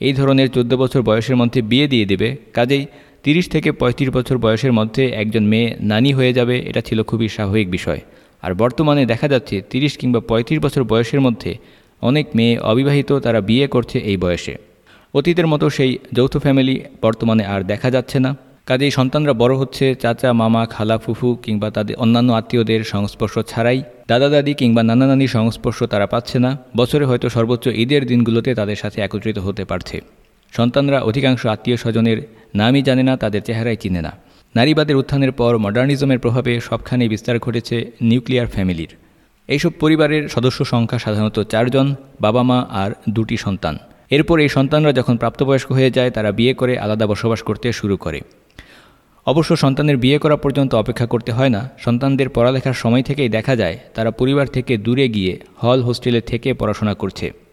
এই ধরনের চোদ্দ বছর বয়সের মধ্যে বিয়ে দিয়ে দেবে, কাজেই তিরিশ থেকে পঁয়ত্রিশ বছর বয়সের মধ্যে একজন মেয়ে নানি হয়ে যাবে, এটা ছিল খুবই স্বাভাবিক বিষয়। আর বর্তমানে দেখা যাচ্ছে তিরিশ কিংবা পঁয়ত্রিশ বছর বয়সের মধ্যে অনেক মেয়ে অবিবাহিত তারা বিয়ে করছে এই বয়সে। অতীতের মতো সেই যৌথ ফ্যামিলি বর্তমানে আর দেখা যাচ্ছে না। কাজেই সন্তানরা বড় হচ্ছে, চাচা, মামা, খালা, ফুফু কিংবা তাদের অন্যান্য আত্মীয়দের সংস্পর্শ ছাড়াই। দাদা, দাদি কিংবা নানা নানির সংস্পর্শ তারা পাচ্ছে না। বছরে হয়তো সর্বোচ্চ ঈদের দিনগুলোতে তাদের সাথে একত্রিত হতে পারছে। সন্তানরা অধিকাংশ আত্মীয় স্বজনের নামই জানে না, তাদের চেহারাই চিনে না। নারীবাদের উত্থানের পর মডার্নিজমের প্রভাবে সবখানে বিস্তার ঘটেছে নিউক্লিয়ার ফ্যামিলির। এইসব পরিবারের সদস্য সংখ্যা সাধারণত চারজন বাবা মা আর দুটি সন্তান। এরপর এই সন্তানরা যখন প্রাপ্তবয়স্ক হয়ে যায়, তারা বিয়ে করে আলাদা বসবাস করতে শুরু করে। অবশ্য সন্তানের বিয়ে করা পর্যন্ত অপেক্ষা করতে হয় না। সন্তানদের পড়ালেখার সময় থেকেই দেখা যায়, তারা পরিবার থেকে দূরে গিয়ে হল হোস্টেলে থেকে পড়াশোনা করছে।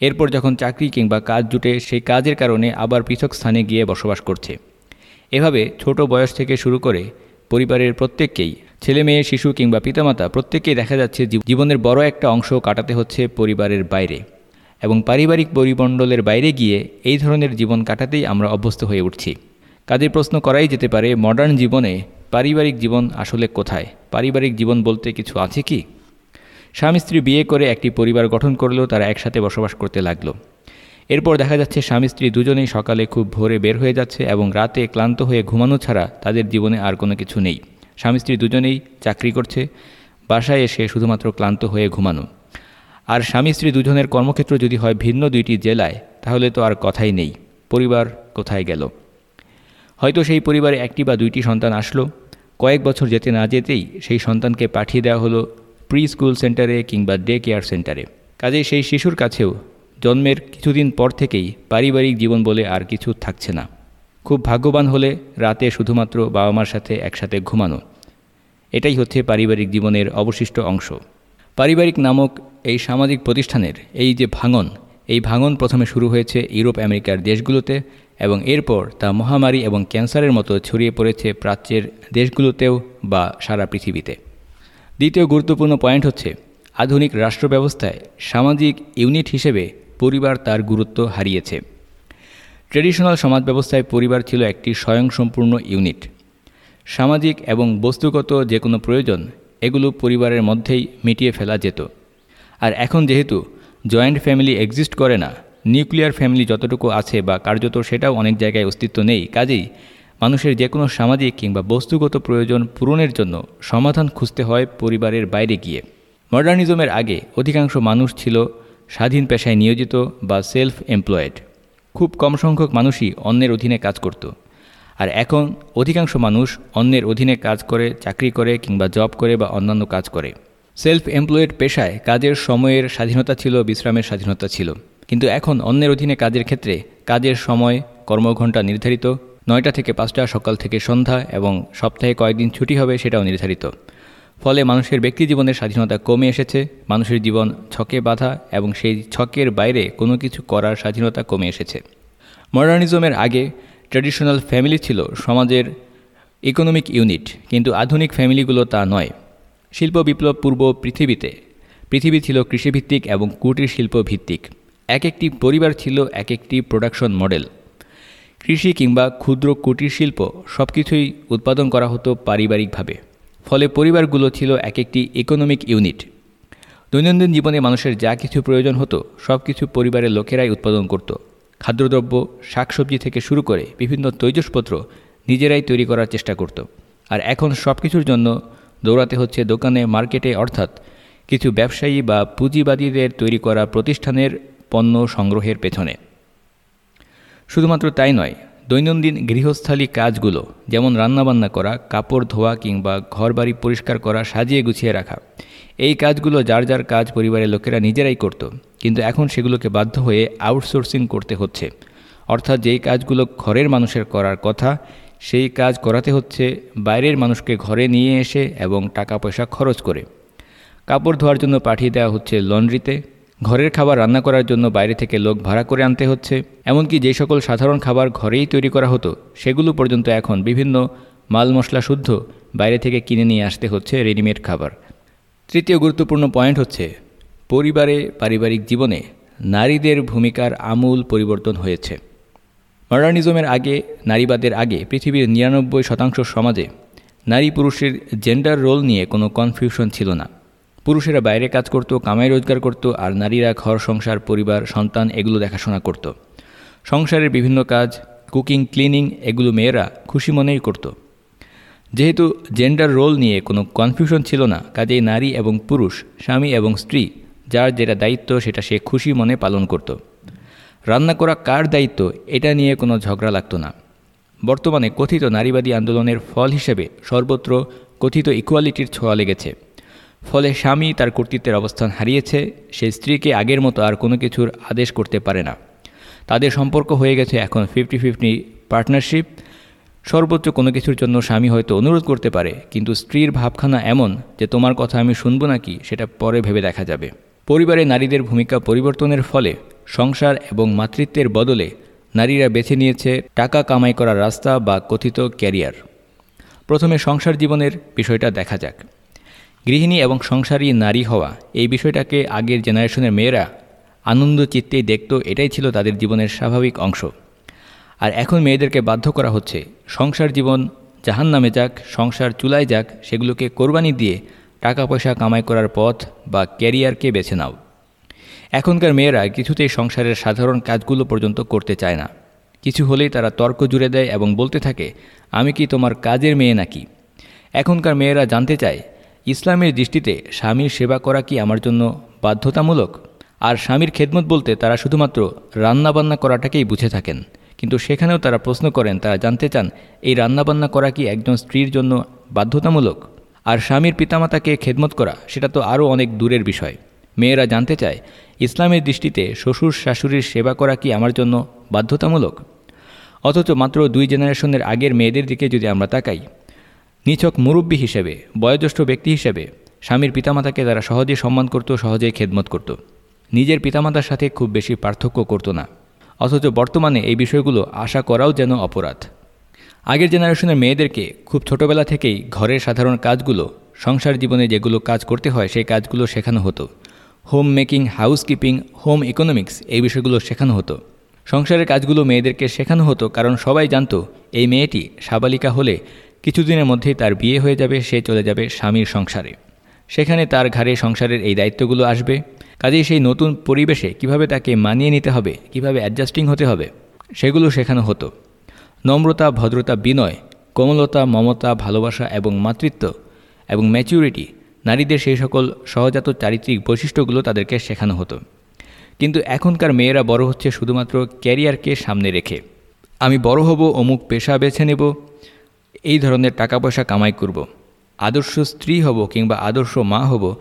এরপর যখন চাকরি কিংবা কাজ জুটে, সেই কাজের কারণে আবার পৃথক স্থানে গিয়ে বসবাস করছে। এভাবে ছোট বয়স থেকে শুরু করে পরিবারের প্রত্যেককেই, ছেলে মেয়ে, শিশু কিংবা পিতামাতা, প্রত্যেককেই দেখা যাচ্ছে জীবনের বড় একটা অংশ কাটাতে হচ্ছে পরিবারের বাইরে। এবং পারিবারিক পরিমণ্ডলের বাইরে গিয়ে এই ধরনের জীবন কাটাতেই আমরা অভ্যস্ত হয়ে উঠছি। কাজের প্রশ্ন করাই যেতে পারে মডার্ন জীবনে পারিবারিক জীবন আসলে কোথায়? পারিবারিক জীবন বলতে কিছু আছে কি? স্বামী স্ত্রী বিয়ে করে একটি পরিবার গঠন করলেও তারা একসাথে বসবাস করতে লাগল। এরপর দেখা যাচ্ছে স্বামী স্ত্রী দুজনেই সকালে খুব ভোরে বের হয়ে যাচ্ছে এবং রাতে ক্লান্ত হয়ে ঘুমানো ছাড়া তাদের জীবনে আর কোনো কিছু নেই। স্বামী স্ত্রী দুজনেই চাকরি করছে, বাসায় এসে শুধুমাত্র ক্লান্ত হয়ে ঘুমানো। আর স্বামী স্ত্রী দুজনের কর্মক্ষেত্র যদি হয় ভিন্ন দুইটি জেলায়, তাহলে তো আর কথাই নেই। পরিবার কোথায় গেল? হয়তো সেই পরিবারে একটি বা দুইটি সন্তান আসলো। কয়েক বছর যেতে না যেতেই সেই সন্তানকে পাঠিয়ে দেওয়া হলো প্রি স্কুল সেন্টারে কিংবা ডে কেয়ার সেন্টারে। কাজেই সেই শিশুর কাছেও জন্মের কিছুদিন পর থেকেই পারিবারিক জীবন বলে আর কিছু থাকছে না। খুব ভাগ্যবান হলে রাতে শুধুমাত্র বাবা মার সাথে একসাথে ঘুমানো। এটাই হচ্ছে পারিবারিক জীবনের অবশিষ্ট অংশ। পারিবারিক নামক এই সামাজিক প্রতিষ্ঠানের এই যে ভাঙন, এই ভাঙন প্রথমে শুরু হয়েছে ইউরোপ আমেরিকার দেশগুলোতে এবং এরপর তা মহামারী এবং ক্যান্সারের মতো ছড়িয়ে পড়েছে প্রাচ্যের দেশগুলোতেও বা সারা পৃথিবীতে। দ্বিতীয় গুরুত্বপূর্ণ পয়েন্ট হচ্ছে আধুনিক রাষ্ট্র ব্যবস্থায় সামাজিক ইউনিট হিসেবে পরিবার তার গুরুত্ব হারিয়েছে। ট্রেডিশনাল সমাজ ব্যবস্থায় পরিবার ছিল একটি স্বয়ংসম্পূর্ণ ইউনিট সামাজিক এবং বস্তুগত যে কোনো প্রয়োজন, এগুলো পরিবারের মধ্যেই মিটিয়ে ফেলা যেত। আর এখন যেহেতু জয়েন্ট ফ্যামিলি এক্সিস্ট করে না নিউক্লিয়ার ফ্যামিলি যতটুকু আছে বা কার্যত সেটাও অনেক জায়গায় অস্তিত্ব নেই, কাজেই মানুষের যে কোনো সামাজিক কিংবা বস্তুগত প্রয়োজন পূরণের জন্য সমাধান খুঁজতে হয় পরিবারের বাইরে গিয়ে। মডার্নিজমের আগে অধিকাংশ মানুষ ছিল স্বাধীন পেশায় নিয়োজিত বা সেলফ এমপ্লয়েড খুব কম সংখ্যক মানুষই অন্যের অধীনে কাজ করত। আর এখন অধিকাংশ মানুষ অন্যের অধীনে কাজ করে, চাকরি করে কিংবা জব করে বা অন্যান্য কাজ করে। সেলফ এমপ্লয়েড পেশায় কাজের সময়ের স্বাধীনতা ছিল, বিশ্রামের স্বাধীনতা ছিল। কিন্তু এখন অন্যের অধীনে কাজের ক্ষেত্রে কাজের সময়, কর্মঘণ্টা নির্ধারিত নয়টা থেকে পাঁচটা সকাল থেকে সন্ধ্যা এবং সপ্তাহে কয়েকদিন ছুটি হবে সেটাও নির্ধারিত। ফলে মানুষের ব্যক্তি জীবনের স্বাধীনতা কমে এসেছে, মানুষের জীবন ছকে বাধা এবং সেই ছকের বাইরে কোনো কিছু করার স্বাধীনতা কমে এসেছে। মডার্নিজমের আগে ট্র্যাডিশনাল ফ্যামিলি ছিল সমাজের ইকোনমিক ইউনিট, কিন্তু আধুনিক ফ্যামিলিগুলো তা নয়। শিল্প বিপ্লব পূর্ব পৃথিবীতে, পৃথিবী ছিল কৃষিভিত্তিক এবং কুটির শিল্প ভিত্তিক এক একটি পরিবার ছিল এক একটি প্রোডাকশন মডেল। কৃষি কিংবা ক্ষুদ্র কুটির শিল্প সব কিছুই উৎপাদন করা হতো পারিবারিকভাবে। ফলে পরিবারগুলো ছিল এক একটি ইকোনমিক ইউনিট দৈনন্দিন জীবনে মানুষের যা কিছু প্রয়োজন হতো সব কিছু পরিবারের লোকেরাই উৎপাদন করত। খাদ্যদ্রব্য, শাকসবজি থেকে শুরু করে বিভিন্ন তৈজসপত্র নিজেরাই তৈরি করার চেষ্টা করত। আর এখন সব কিছুর জন্য দৌড়াতে হচ্ছে দোকানে, মার্কেটে, অর্থাৎ কিছু ব্যবসায়ী বা পুঁজিবাদীদের তৈরি করা প্রতিষ্ঠানের পণ্য সংগ্রহের পেছনে। শুধুমাত্র তাই নয়, দৈনন্দিন গৃহস্থালী কাজগুলো, যেমন রান্নাবান্না করা, কাপড় ধোয়া কিংবা ঘরবাড়ি পরিষ্কার করা, সাজিয়ে গুছিয়ে রাখা, এই কাজগুলো যার যার কাজ পরিবারের লোকেরা নিজেরাই করত, কিন্তু এখন সেগুলোকে বাধ্য হয়ে আউটসোর্সিং করতে হচ্ছে। অর্থাৎ যেই কাজগুলো ঘরের মানুষের করার কথা, সেই কাজ করাতে হচ্ছে বাইরের মানুষকে ঘরে নিয়ে এসে এবং টাকা পয়সা খরচ করে। কাপড় ধোয়ার জন্য পাঠিয়ে দেওয়া হচ্ছে লন্ড্রিতে ঘরের খাবার রান্না করার জন্য বাইরে থেকে লোক ভাড়া করে আনতে হচ্ছে। এমনকি যে সকল সাধারণ খাবার ঘরেই তৈরি করা হতো, সেগুলো পর্যন্ত এখন বিভিন্ন মাল মশলা শুদ্ধ বাইরে থেকে কিনে নিয়ে আসতে হচ্ছে রেডিমেড খাবার। তৃতীয় গুরুত্বপূর্ণ পয়েন্ট হচ্ছে, পরিবারে পারিবারিক জীবনে নারীদের ভূমিকার আমূল পরিবর্তন হয়েছে। মডার্নিজমের আগে, নারীবাদের আগে পৃথিবীর নিরানব্বই শতাংশ সমাজে নারী পুরুষের জেন্ডার রোল নিয়ে কোনো কনফিউশন ছিল না। পুরুষেরা বাইরে কাজ করত, কামাই রোজগার করত আর নারীরা ঘর, সংসার, পরিবার, সন্তান এগুলো দেখাশোনা করত। সংসারের বিভিন্ন কাজ, কুকিং, ক্লিনিং এগুলো মেয়েরা খুশি মনেই করত। যেহেতু জেন্ডার রোল নিয়ে কোনো কনফিউশন ছিল না, কাজেই নারী এবং পুরুষ, স্বামী এবং স্ত্রী, যার যেটা দায়িত্ব সেটা সে খুশি মনে পালন করত। রান্না করা কার দায়িত্ব এটা নিয়ে কোনো ঝগড়া লাগতো না। বর্তমানে কথিত নারীবাদী আন্দোলনের ফল হিসেবে সর্বত্র কথিত ইকুয়ালিটির ছোঁয়া লেগেছে। ফলে স্বামী তার কর্তৃত্বের অবস্থান হারিয়েছে, সে স্ত্রীকে আগের মতো আর কোনো কিছুর আদেশ করতে পারে না। তাদের সম্পর্ক হয়ে গেছে এখন ফিফটি ফিফটি পার্টনারশিপ। সর্বোচ্চ কোনো কিছুর জন্য স্বামী হয়তো অনুরোধ করতে পারে, কিন্তু স্ত্রীর ভাবখানা এমন যে তোমার কথা আমি শুনব নাকি সেটা পরে ভেবে দেখা যাবে। পরিবারে নারীদের ভূমিকা পরিবর্তনের ফলে সংসার এবং মাতৃত্বের বদলে নারীরা বেছে নিয়েছে টাকা কামাই করার রাস্তা বা কথিত ক্যারিয়ার। প্রথমে সংসার জীবনের বিষয়টা দেখা যাক। গৃহিণী এবং সংসারী নারী হওয়া এই বিষয়টাকে আগের জেনারেশনের মেয়েরা আনন্দ চিত্তেই দেখত, এটাই ছিল তাদের জীবনের স্বাভাবিক অংশ। আর এখন মেয়েদেরকে বাধ্য করা হচ্ছে, সংসার জীবন জাহান নামে যাক, সংসার চুলায় যাক, সেগুলোকে কোরবানি দিয়ে টাকা পয়সা কামাই করার পথ বা ক্যারিয়ারকে বেছে নাও। এখনকার মেয়েরা কিছুতেই সংসারের সাধারণ কাজগুলো পর্যন্ত করতে চায় না। কিছু হলেই তারা তর্ক জুড়ে দেয় এবং বলতে থাকে, আমি কি তোমার কাজের মেয়ে নাকি? এখনকার মেয়েরা জানতে চায় ইসলামের দৃষ্টিতে স্বামীর সেবা করা কি আমার জন্য বাধ্যতামূলক? আর স্বামীর খেদমত বলতে তারা শুধুমাত্র রান্নাবান্না করাটাকেই বুঝে থাকেন। কিন্তু সেখানেও তারা প্রশ্ন করেন, তারা জানতে চান, এই রান্নাবান্না করা কি একজন স্ত্রীর জন্য বাধ্যতামূলক? আর স্বামীর পিতামাতাকে খেদমত করা, সেটা তো আরও অনেক দূরের বিষয়। মেয়েরা জানতে চায়, ইসলামের দৃষ্টিতে শ্বশুর শাশুড়ির সেবা করা কি আমার জন্য বাধ্যতামূলক? অথচ মাত্র দুই জেনারেশনের আগের মেয়েদের দিকে যদি আমরা তাকাই নিছক মুরব্বী হিসেবে, বয়োজ্যেষ্ঠ ব্যক্তি হিসেবে, স্বামীর পিতামাতাকে তারা সহজেই সম্মান করত, সহজেই খেদমত করত। নিজের পিতামাতার সাথে খুব বেশি পার্থক্য করতো না। অথচ বর্তমানে এই বিষয়গুলো আশা করাও যেন অপরাধ। আগের জেনারেশনের মেয়েদেরকে খুব ছোটবেলা থেকেই ঘরের সাধারণ কাজগুলো, সংসার জীবনে যেগুলো কাজ করতে হয়, সেই কাজগুলো শেখানো হতো। Homemaking, housekeeping, home economics এই বিষয়গুলো শেখানো হতো। সংসারের কাজগুলো মেয়েদেরকে শেখানো হতো, কারণ সবাই জানতো, এই মেয়েটি সাবালিকা হলে কিছুদিনের মধ্যেই তার বিয়ে হয়ে যাবে, সে চলে যাবে স্বামীর সংসারে। সেখানে তার ঘাড়ে সংসারের এই দায়িত্বগুলো আসবে। কাজেই সেই নতুন পরিবেশে কীভাবে তাকে মানিয়ে নিতে হবে, কীভাবে অ্যাডজাস্টিং হতে হবে, সেগুলো শেখানো হতো। নম্রতা, ভদ্রতা, বিনয়, কোমলতা, মমতা, ভালোবাসা এবং মাতৃত্ব এবং ম্যাচিউরিটি নারীদের সেই সকল সহজাত চারিত্রিক বৈশিষ্ট্যগুলো তাদেরকে শেখানো হতো। কিন্তু এখনকার মেয়েরা বড় হচ্ছে শুধুমাত্র ক্যারিয়ারকে সামনে রেখে। আমি বড় হব, অমুক পেশা বেছে নেব এই ধরনের টাকা পয়সা কামাই করব। আদর্শ স্ত্রী হব কিংবা আদর্শ মা হব,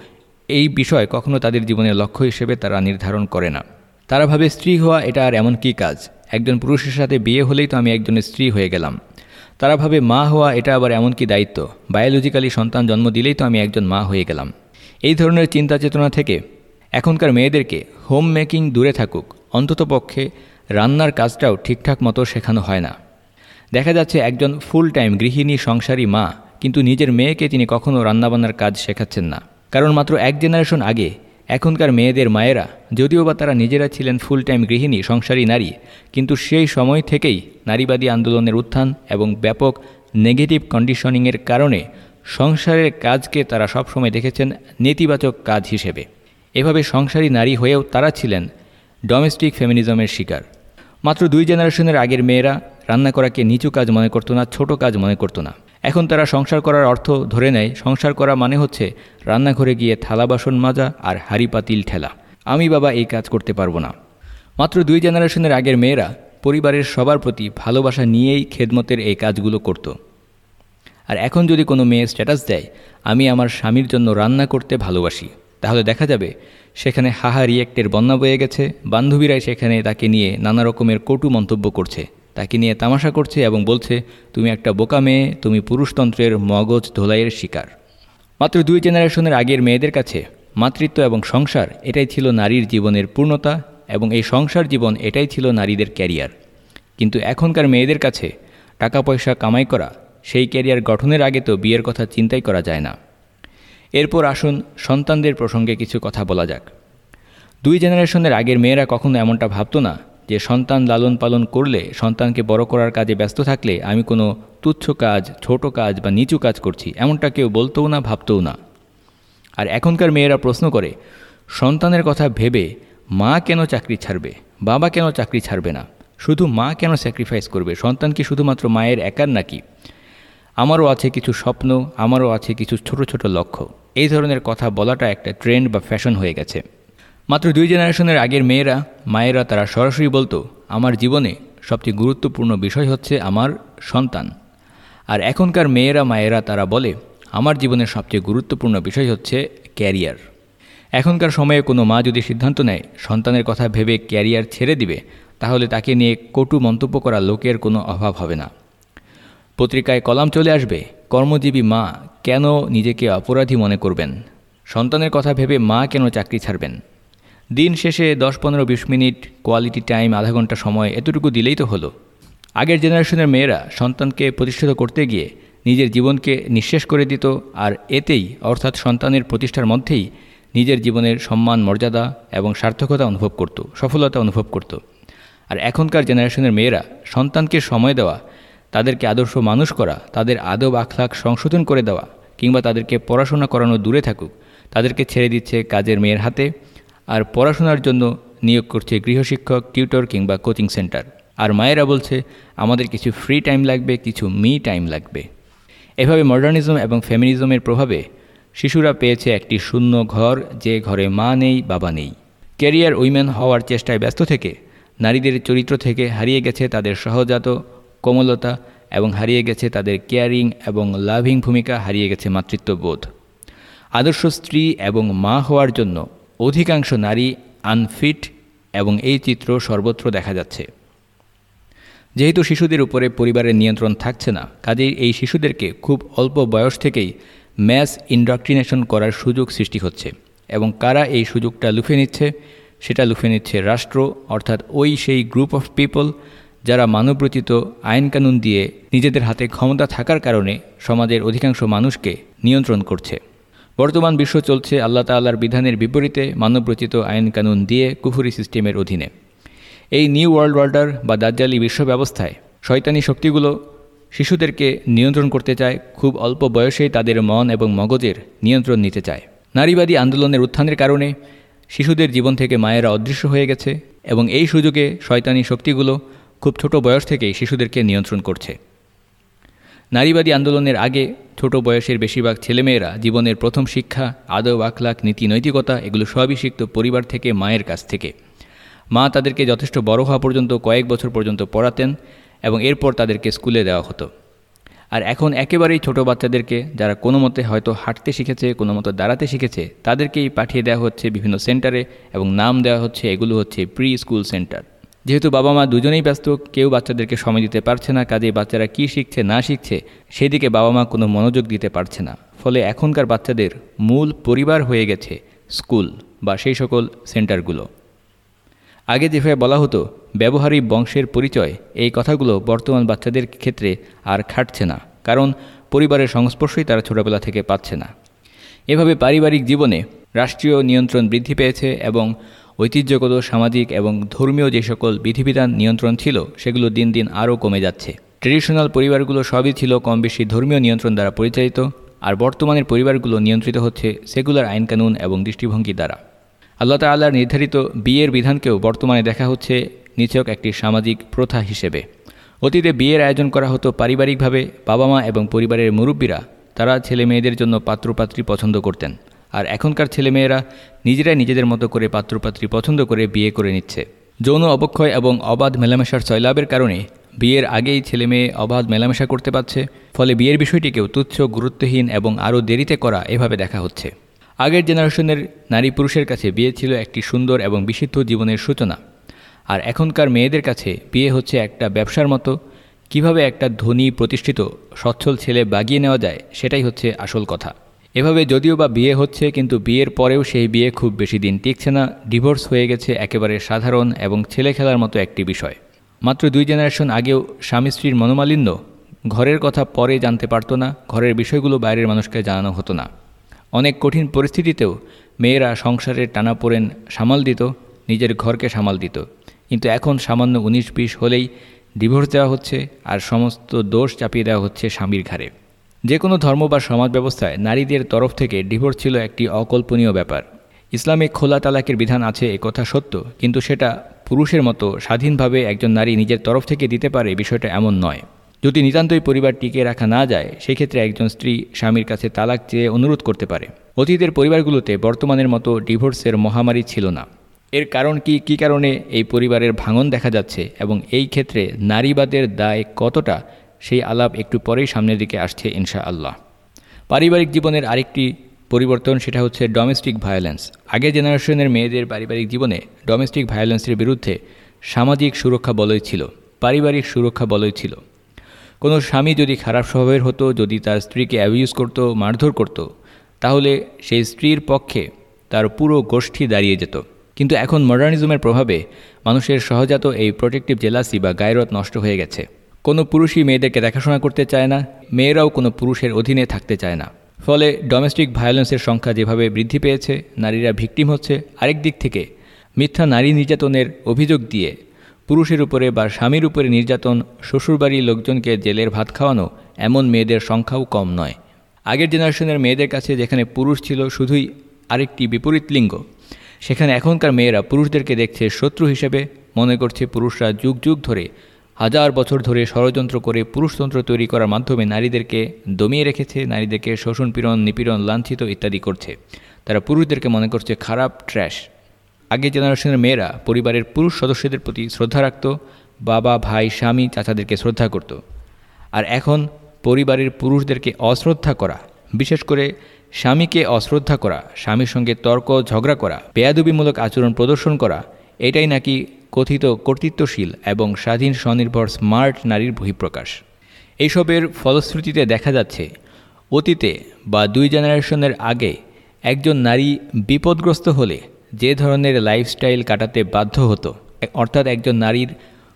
এই বিষয় কখনো তাদের জীবনের লক্ষ্য হিসেবে তারা নির্ধারণ করে না। তারা ভাবে স্ত্রী হওয়া এটা আর এমন কী কাজ? একজন পুরুষের সাথে বিয়ে হলেই তো আমি একজনের স্ত্রী হয়ে গেলাম। তারা ভাবে মা হওয়া এটা আবার এমন কি দায়িত্ব? বায়োলজিক্যালি সন্তান জন্ম দিলেই তো আমি একজন মা হয়ে গেলাম। এই ধরনের চিন্তা চেতনা থেকে এখনকার মেয়েদেরকে হোম মেকিং দূরে থাকুক। অন্ততপক্ষে রান্নার কাজটাও ঠিকঠাক মতো শেখানো হয় না। দেখা যাচ্ছে একজন ফুল টাইম গৃহিণী সংসারী মা, কিন্তু নিজের মেয়েকে তিনি কখনও রান্নাবান্নার কাজ শেখাচ্ছেন না। কারণ মাত্র এক জেনারেশন আগে, এখনকার মেয়েদের মায়েরা, যদিও বা তারা নিজেরা ছিলেন ফুল টাইম গৃহিণী, সংসারী নারী, কিন্তু সেই সময় থেকেই নারীবাদী আন্দোলনের উত্থান এবং ব্যাপক নেগেটিভ কন্ডিশনিংয়ের কারণে সংসারের কাজকে তারা সবসময় দেখেছেন নেতিবাচক কাজ হিসেবে। এভাবে সংসারী নারী হয়েও তারা ছিলেন ডোমেস্টিক ফেমিনিজমের শিকার। মাত্র দুই জেনারেশনের আগের মেয়েরা রান্না করাকে নিচু কাজ মনে করতো না, ছোট কাজ মনে করতো না। এখন তারা সংসার করার অর্থ ধরে নেয়, সংসার করা মানে হচ্ছে রান্নাঘরে গিয়ে থালা বাসন মাজা আর হাড়ি পাতিল ঠেলা। আমি বাবা এই কাজ করতে পারব না। মাত্র দুই জেনারেশনের আগের মেয়েরা পরিবারের সবার প্রতি ভালোবাসা নিয়েই খেদমতের এই কাজগুলো করত। আর এখন যদি কোনো মেয়ে স্ট্যাটাস দেয়, আমি আমার স্বামীর জন্য রান্না করতে ভালোবাসি, তাহলে দেখা যাবে সেখানে হাহা রিয়েক্টের বন্যা বয়ে গেছে। বান্ধবীরাই সেখানে তাকে নিয়ে নানা রকমের কটু মন্তব্য করছে। তাকে নিয়ে তামাশা করছে এবং বলছে, তুমি একটা বোকা মেয়ে, তুমি পুরুষতন্ত্রের মগজ ধোলাইয়ের শিকার। মাত্র দুই জেনারেশনের আগের মেয়েদের কাছে মাতৃত্ব এবং সংসার, এটাই ছিল নারীর জীবনের পূর্ণতা এবং এই সংসার জীবন এটাই ছিল নারীদের ক্যারিয়ার। কিন্তু এখনকার মেয়েদের কাছে টাকা পয়সা কামাই করা, সেই ক্যারিয়ার গঠনের আগে তো বিয়ের কথা চিন্তাই করা যায় না। এরপর আসুন সন্তানদের প্রসঙ্গে কিছু কথা বলা যাক। দুই জেনারেশনের আগের মেয়েরা কখনো এমনটা ভাবতো না যে সন্তান লালন পালন করলে সন্তানকে বড় করার কাজে ব্যস্ত থাকলে আমি কোনো তুচ্ছ কাজ, ছোট কাজ বা নিচু কাজ করছি, এমনটা কেউ বলতেও না, ভাবতেও না। আর এখনকার মেয়েরা প্রশ্ন করে, সন্তানের কথা ভেবে মা কেন চাকরি ছাড়বে, বাবা কেন চাকরি ছাড়বে না? শুধু মা কেন স্যাক্রিফাইস করবে? সন্তান কি শুধুমাত্র মায়ের একার নাকি? আমারও আছে কিছু স্বপ্ন, আমারও আছে কিছু ছোট ছোট লক্ষ্য। এই ধরনের কথা বলাটা একটা ট্রেন্ড বা ফ্যাশন হয়ে গেছে। মাত্র দুই জেনারেশনের আগের মেয়েরা, মায়েরা তারা সরাসরি বলতো, আমার জীবনে সবচেয়ে গুরুত্বপূর্ণ বিষয় হচ্ছে আমার সন্তান। আর এখনকার মেয়েরা, মায়েরা তারা বলে, আমার জীবনের সবচেয়ে গুরুত্বপূর্ণ বিষয় হচ্ছে ক্যারিয়ার। এখনকার সময়ে কোনো মা যদি সিদ্ধান্ত নেয়, সন্তানের কথা ভেবে ক্যারিয়ার ছেড়ে দিবে, তাহলে তাকে নিয়ে কটু মন্তব্য করা লোকের কোনো অভাব হবে না। পত্রিকায় কলাম চলে আসবে, কর্মজীবী মা কেন নিজেকে অপরাধী মনে করবেন? সন্তানের কথা ভেবে মা কেন চাকরি ছাড়বেন? দিন শেষে দশ পনেরো বিশ মিনিট কোয়ালিটি টাইম আধা ঘণ্টা সময় এতটুকু দিলেই তো হলো। আগের জেনারেশনের মেয়েরা সন্তানকে প্রতিষ্ঠিত করতে গিয়ে নিজের জীবনকে নিঃশেষ করে দিত আর এতেই, অর্থাৎ সন্তানের প্রতিষ্ঠার মধ্যেই, নিজের জীবনের সম্মান, মর্যাদা এবং সার্থকতা অনুভব করত, সফলতা অনুভব করত। আর এখনকার জেনারেশনের মেয়েরা সন্তানকে সময় দেওয়া তাদেরকে আদর্শ মানুষ করা, তাদের আদব আখলাখ সংশোধন করে দেওয়া, কিংবা তাদেরকে পড়াশোনা করানো দূরে থাকুক, তাদেরকে ছেড়ে দিচ্ছে কাজের মেয়ের হাতে, আর পড়াশোনার জন্য নিয়োগ করছে গৃহশিক্ষক, টিউটর কিংবা কোচিং সেন্টার। আর মায়েরা বলছে, আমাদের কিছু ফ্রি টাইম লাগবে, কিছু মি টাইম লাগবে। এভাবে মডার্নিজম এবং ফেমিনিজমের প্রভাবে শিশুরা পেয়েছে একটি শূন্য ঘর, যে ঘরে মা নেই, বাবা নেই। ক্যারিয়ার উইমেন হওয়ার চেষ্টায় ব্যস্ত থেকে, নারীদের চরিত্র থেকে হারিয়ে গেছে তাদের সহজাত কোমলতা এবং হারিয়ে গেছে তাদের কেয়ারিং এবং লাভিং ভূমিকা, হারিয়ে গেছে মাতৃত্ববোধ। আদর্শ স্ত্রী এবং মা হওয়ার জন্য অধিকাংশ নারী আনফিট এবং এই চিত্র সর্বত্র দেখা যাচ্ছে। যেহেতু শিশুদের উপরে পরিবারের নিয়ন্ত্রণ থাকছে না, কাজেই এই শিশুদেরকে খুব অল্প বয়স থেকেই ম্যাস ইন্ডক্ট্রিনেশন করার সুযোগ সৃষ্টি হচ্ছে এবং কারা এই সুযোগটা লুফে নিচ্ছে, সেটা লুফে নিচ্ছে রাষ্ট্র, অর্থাৎ ওই সেই গ্রুপ অফ পিপল যারা মানবরচিত আইনকানুন দিয়ে নিজেদের হাতে ক্ষমতা থাকার কারণে সমাজের অধিকাংশ মানুষকে নিয়ন্ত্রণ করছে। বর্তমান বিশ্ব চলছে আল্লাহ তাল্লার বিধানের বিপরীতে মানবরচিত আইন কানুন দিয়ে কুফুরি সিস্টেমের অধীনে। এই নিউ ওয়ার্ল্ড অর্ডার বা দাজ্জালি বিশ্ব ব্যবস্থায় শয়তানি শক্তিগুলো শিশুদেরকে নিয়ন্ত্রণ করতে চায়, খুব অল্প বয়সেই তাদের মন এবং মগজের নিয়ন্ত্রণ নিতে চায়। নারীবাদী আন্দোলনের উত্থানের কারণে শিশুদের জীবন থেকে মায়েরা অদৃশ্য হয়ে গেছে এবং এই সুযোগে শয়তানি শক্তিগুলো খুব ছোট বয়স থেকেই শিশুদেরকে নিয়ন্ত্রণ করছে। নারীবাদী আন্দোলনের আগে ছোট বয়সের বেশিরভাগ ছেলেমেয়েরা জীবনের প্রথম শিক্ষা আদৌ আখলাখ, নীতি, নৈতিকতা এগুলো সবই শিখত পরিবার থেকে মায়ের কাছ থেকে। মা তাদেরকে যথেষ্ট বড় হওয়া পর্যন্ত, কয়েক বছর পর্যন্ত পড়াতেন এবং এরপর তাদেরকে স্কুলে দেওয়া হতো। আর এখন একেবারেই ছোট বাচ্চাদেরকে যারা কোনো মতে হয়তো হাঁটতে শিখেছে, কোনো মতো দাঁড়াতে শিখেছে, তাদেরকেই পাঠিয়ে দেওয়া হচ্ছে বিভিন্ন সেন্টারে এবং নাম দেওয়া হচ্ছে, এগুলো হচ্ছে প্রি স্কুল সেন্টার। যেহেতু বাবা মা দুজনেই ব্যস্ত, কেউ বাচ্চাদেরকে সময় দিতে পারছে না কাজে বাচ্চারা কি শিখছে, না শিখছে, সেদিকে বাবা মা কোনো মনোযোগ দিতে পারছে না। ফলে এখনকার বাচ্চাদের মূল পরিবার হয়ে গেছে স্কুল বা সেই সকল সেন্টারগুলো। আগে যেভাবে বলা হতো ব্যবহারিক বংশের পরিচয়, এই কথাগুলো বর্তমান বাচ্চাদের ক্ষেত্রে আর খাটছে না, কারণ পরিবারের সংস্পর্শই তারা ছোটোবেলা থেকে পাচ্ছে না। এভাবে পারিবারিক জীবনে রাষ্ট্রীয় নিয়ন্ত্রণ বৃদ্ধি পেয়েছে এবং ঐতিহ্যগত, সামাজিক এবং ধর্মীয় যে সকল বিধিবিধান নিয়ন্ত্রণ ছিল, সেগুলো দিন দিন আরও কমে যাচ্ছে। ট্রেডিশনাল পরিবারগুলো সবই ছিল কম বেশি ধর্মীয় নিয়ন্ত্রণ দ্বারা পরিচালিত, আর বর্তমানের পরিবারগুলো নিয়ন্ত্রিত হচ্ছে সেকুলার আইনকানুন এবং দৃষ্টিভঙ্গি দ্বারা। আল্লাহ তাল্লাহর নির্ধারিত বিয়ের বিধানকেও বর্তমানে দেখা হচ্ছে নিচক একটি সামাজিক প্রথা হিসেবে। অতীতে বিয়ের আয়োজন করা হতো পারিবারিকভাবে বাবা মা এবং পরিবারের মুরব্বীরা, তারা ছেলে মেয়েদের জন্য পাত্রপাত্রী পছন্দ করতেন। আর এখনকার ছেলেমেয়েরা নিজেরাই নিজেদের মতো করে পাত্রপাত্রী পছন্দ করে বিয়ে করে নিচ্ছে। যৌন অবক্ষয় এবং অবাধ মেলামেশার সয়লাভের কারণে বিয়ের আগেই ছেলে মেয়ে অবাধ মেলামেশা করতে পারছে, ফলে বিয়ের বিষয়টিকেও তুচ্ছ, গুরুত্বহীন এবং আরও দেরিতে করা এভাবে দেখা হচ্ছে। আগের জেনারেশনের নারী পুরুষের কাছে বিয়ে ছিল একটি সুন্দর এবং বিশুদ্ধ জীবনের সূচনা। আর এখনকার মেয়েদের কাছে বিয়ে হচ্ছে একটা ব্যবসার মতো। কীভাবে একটা ধনী, প্রতিষ্ঠিত, সচ্ছল ছেলে বাগিয়ে নেওয়া যায়, সেটাই হচ্ছে আসল কথা। এভাবে যদিও বা বিয়ে হচ্ছে, কিন্তু বিয়ের পরেও সেই বিয়ে খুব বেশি দিন টিকছে না। ডিভোর্স হয়ে গেছে একেবারে সাধারণ এবং ছেলে খেলার মতো একটি বিষয়। মাত্র দুই জেনারেশন আগেও স্বামী স্ত্রীর মনোমালিন্য ঘরের কথা পরে জানতে পারতো না, ঘরের বিষয়গুলো বাইরের মানুষকে জানানো হতো না। অনেক কঠিন পরিস্থিতিতেও মেয়েরা সংসারের টানাপোড়েন সামাল দিত, নিজের ঘরকে সামাল দিত। কিন্তু এখন সামান্য উনিশ বিশ হলেই ডিভোর্স দেওয়া হচ্ছে আর সমস্ত দোষ চাপিয়ে দেওয়া হচ্ছে স্বামীর ঘাড়ে। যে কোনো ধর্ম বা সমাজ ব্যবস্থায় নারীদের তরফ থেকে ডিভোর্স ছিল একটি অকল্পনীয় ব্যাপার। ইসলামে খোলা তালাকের বিধান আছে কথা সত্য, কিন্তু সেটা পুরুষের মতো স্বাধীনভাবে একজন নারী নিজের তরফ থেকে দিতে পারে বিষয়টা এমন নয়। যদি নিতান্তই পরিবার টিকে রাখা না যায়, সেক্ষেত্রে একজন স্ত্রী স্বামীর কাছে তালাক চেয়ে অনুরোধ করতে পারে। অতীতের পরিবারগুলোতে বর্তমানের মতো ডিভোর্সের মহামারী ছিল না। এর কারণ কি কি কারণে এই পরিবারের ভাঙন দেখা যাচ্ছে এবং এই ক্ষেত্রে নারীবাদের দায় কতটা সেই আলাপ একটু পরেই সামনের দিকে আসছে ইনশা আল্লাহ পারিবারিক জীবনের আরেকটি পরিবর্তন সেটা হচ্ছে ডোমেস্টিক ভায়োলেন্স আগের জেনারেশনের মেয়েদের পারিবারিক জীবনে ডোমেস্টিক ভায়োলেন্সের বিরুদ্ধে সামাজিক সুরক্ষা বলয় ছিল, পারিবারিক সুরক্ষা বলয় ছিল। কোনো স্বামী যদি খারাপ স্বভাবের হতো, যদি তার স্ত্রীকে অ্যাবিউজ করতো, মারধর করত, তাহলে সেই স্ত্রীর পক্ষে তার পুরো গোষ্ঠী দাঁড়িয়ে যেত। কিন্তু এখন মডার্নিজমের প্রভাবে মানুষের সহজাত এই প্রোটেক্টিভ জেলাসি বা গায়রত নষ্ট হয়ে গেছে। কোনো পুরুষই মেয়েদেরকে দেখাশোনা করতে চায় না, মেয়েরাও কোনো পুরুষের অধীনে থাকতে চায় না। ফলে ডোমেস্টিক ভায়োলেন্সের সংখ্যা যেভাবে বৃদ্ধি পেয়েছে, নারীরা ভিকটিম হচ্ছে, আরেক দিক থেকে মিথ্যা নারী নির্যাতনের অভিযোগ দিয়ে পুরুষের উপরে বা স্বামীর উপরে নির্যাতন শ্বশুরবাড়ির লোকজনকে জেলের ভাত খাওয়ানো এমন মেয়েদের সংখ্যাও কম নয়। আগের জেনারেশনের মেয়েদের কাছে যেখানে পুরুষ ছিল শুধুই আরেকটি বিপরীত লিঙ্গ, সেখানে এখনকার মেয়েরা পুরুষদেরকে দেখছে শত্রু হিসেবে, মনে করছে পুরুষরা যুগ যুগ ধরে হাজার বছর ধরে ষড়যন্ত্র করে পুরুষতন্ত্র তৈরি করার মাধ্যমে নারীদেরকে দমিয়ে রেখেছে, নারীদেরকে শোষণ, পীড়ন, নিপীড়ন, লাঞ্ছিত ইত্যাদি করছে। তারা পুরুষদেরকে মনে করছে খারাপ ট্র্যাশ আগের জেনারেশনের মেয়েরা পরিবারের পুরুষ সদস্যদের প্রতি শ্রদ্ধা রাখত, বাবা, ভাই, স্বামী, চাচাদেরকে শ্রদ্ধা করত। আর এখন পরিবারের পুরুষদেরকে অশ্রদ্ধা করা, বিশেষ করে স্বামীকে অশ্রদ্ধা করা, স্বামীর সঙ্গে তর্ক, ঝগড়া করা, বেয়াদুবিমূলক আচরণ প্রদর্শন করা, এটাই নাকি কথিত কর্তৃত্বশীল এবং স্বাধীন স্বনির্ভর স্মার্ট নারীর বহিঃপ্রকাশ। এইসবের ফলশ্রুতিতে দেখা যাচ্ছে, অতীতে বা দুই জেনারেশনের আগে একজন নারী বিপদগ্রস্ত হলে যে ধরনের লাইফস্টাইল কাটাতে বাধ্য হতো, অর্থাৎ একজন নারীর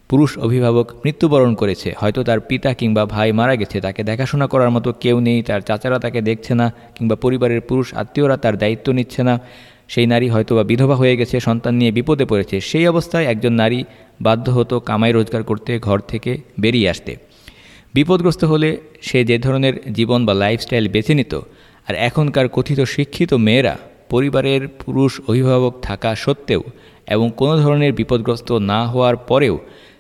পুরুষ অভিভাবক মৃত্যুবরণ করেছে, হয়তো তার পিতা কিংবা ভাই মারা গেছে, তাকে দেখাশোনা করার মতো কেউ নেই, তার চাচারা তাকে দেখছে না, কিংবা পরিবারের পুরুষ আত্মীয়রা তার দায়িত্ব নিচ্ছে না সেই নারী হয়তো বা বিধবা হয়ে গেছে, সন্তান নিয়ে বিপদে পড়েছে। সেই অবস্থায় একজন নারী বাধ্য হতো কামাই রোজগার করতে, ঘর থেকে বেরিয়ে আসতে। বিপদগ্রস্ত হলে সে যে ধরনের জীবন বা লাইফস্টাইল বেছে নিত, আর এখনকার কথিত শিক্ষিত মেয়েরা পরিবারের পুরুষ অভিভাবক থাকা সত্ত্বেও এবং কোনো ধরনের বিপদগ্রস্ত না হওয়ার পরেও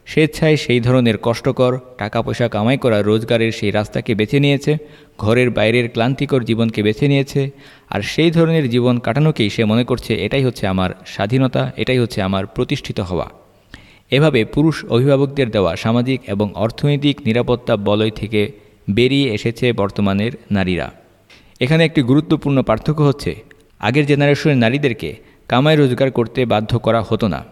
স্বেচ্ছায় সেই ধরনের কষ্টকর টাকা পয়সা কামাই করা রোজগারের সেই রাস্তাকে বেছে নিয়েছে, ঘরের বাইরের ক্লান্তিকর জীবনকে বেছে নিয়েছে, আর সেই ধরনের জীবন কাটানোকেই সে মনে করছে, এটাই হচ্ছে আমার স্বাধীনতা, এটাই হচ্ছে আমার প্রতিষ্ঠিত হওয়া। এভাবে পুরুষ অভিভাবকদের দেওয়া সামাজিক এবং অর্থনৈতিক নিরাপত্তা বলয় থেকে বেরিয়ে এসেছে বর্তমানের নারীরা। এখানে একটি গুরুত্বপূর্ণ পার্থক্য হচ্ছে, আগের জেনারেশনের নারীদেরকে কামাই রোজগার করতে বাধ্য করা হতো না।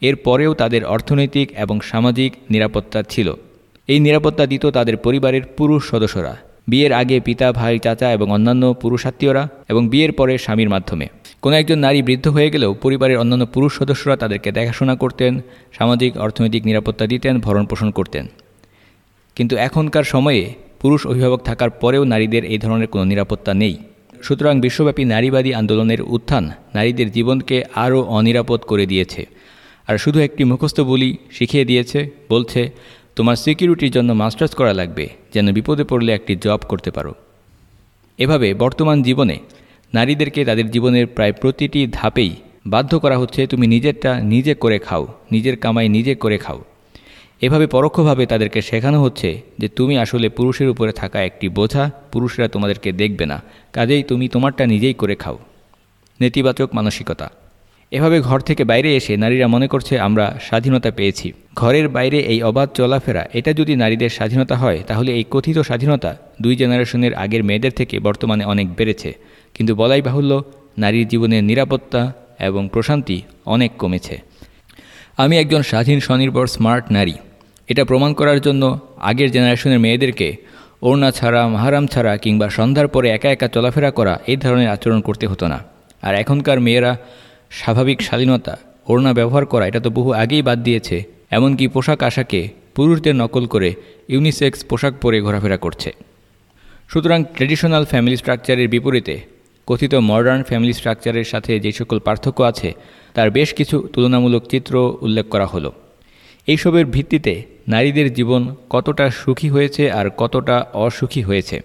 এর পরেও তাদের অর্থনৈতিক এবং সামাজিক নিরাপত্তা ছিল। এই নিরাপত্তা দিত তাদের পরিবারের পুরুষ সদস্যরা। বিয়ের আগে পিতা, ভাই, চাচা এবং অন্যান্য পুরুষাত্মীয়রা এবং বিয়ের পরে স্বামীর মাধ্যমে। কোনো একজন নারী বৃদ্ধ হয়ে গেলেও পরিবারের অন্যান্য পুরুষ সদস্যরা তাদেরকে দেখাশোনা করতেন, সামাজিক, অর্থনৈতিক নিরাপত্তা দিতেন, ভরণ পোষণ করতেন। কিন্তু এখনকার সময়ে পুরুষ অভিভাবক থাকার পরেও নারীদের এই ধরনের কোনো নিরাপত্তা নেই। সুতরাং বিশ্বব্যাপী নারীবাদী আন্দোলনের উত্থান নারীদের জীবনকে আরও অনিরাপদ করে দিয়েছে। আর শুধু একটি মুখস্থ বলি শিখিয়ে দিয়েছে, বলছে, তোমার সিকিউরিটির জন্য মাস্টার্স করা লাগবে, যেন বিপদে পড়লে একটি জব করতে পারো। এভাবে বর্তমান জীবনে নারীদেরকে তাদের জীবনের প্রায় প্রতিটি ধাপেই বাধ্য করা হচ্ছে, তুমি নিজেরটা নিজে করে খাও, নিজের কামাই নিজে করে খাও। এভাবে পরোক্ষভাবে তাদেরকে শেখানো হচ্ছে যে, তুমি আসলে পুরুষের উপরে থাকা একটি বোঝা, পুরুষরা তোমাদেরকে দেখবে না। কাজেই তুমি তোমারটা নিজেই করে খাও। নেতিবাচক মানসিকতা। এভাবে ঘর থেকে বাইরে এসে নারীরা মনে করছে আমরা স্বাধীনতা পেয়েছি। ঘরের বাইরে এই অবাধ চলাফেরা, এটা যদি নারীদের স্বাধীনতা হয়, তাহলে এই কথিত স্বাধীনতা দুই জেনারেশনের আগের মেয়েদের থেকে বর্তমানে অনেক বেড়েছে। কিন্তু বলাই বাহুল্য, নারীর জীবনের নিরাপত্তা এবং প্রশান্তি অনেক কমেছে। আমি একজন স্বাধীন, স্বনির্ভর, স্মার্ট নারী। এটা প্রমাণ করার জন্য আগের জেনারেশনের মেয়েদেরকে ওড়না ছাড়া, মাহারাম ছাড়া কিংবা সন্ধ্যার পরে একা একা চলাফেরা করা এই ধরনের আচরণ করতে হতো না। আর এখনকার মেয়েরা স্বাভাবিক স্বাধীনতা ওড়না ব্যবহার করা, এটা তো বহু আগেই বাদ দিয়েছে। এমনকি পোশাক আশাকে পুরুষদের নকল করে ইউনিসেক্স পোশাক পরে ঘোরাফেরা করছে। সুতরাং ট্রেডিশনাল ফ্যামিলি স্ট্রাকচারের বিপরীতে, কথিত মডার্ন ফ্যামিলি স্ট্রাকচারের সাথে যে সকল পার্থক্য আছে, তার বেশ কিছু তুলনামূলক চিত্র উল্লেখ করা হলো। এইসবের ভিত্তিতে নারীদের জীবন কতটা সুখী হয়েছে আর কতটা অসুখী হয়েছে।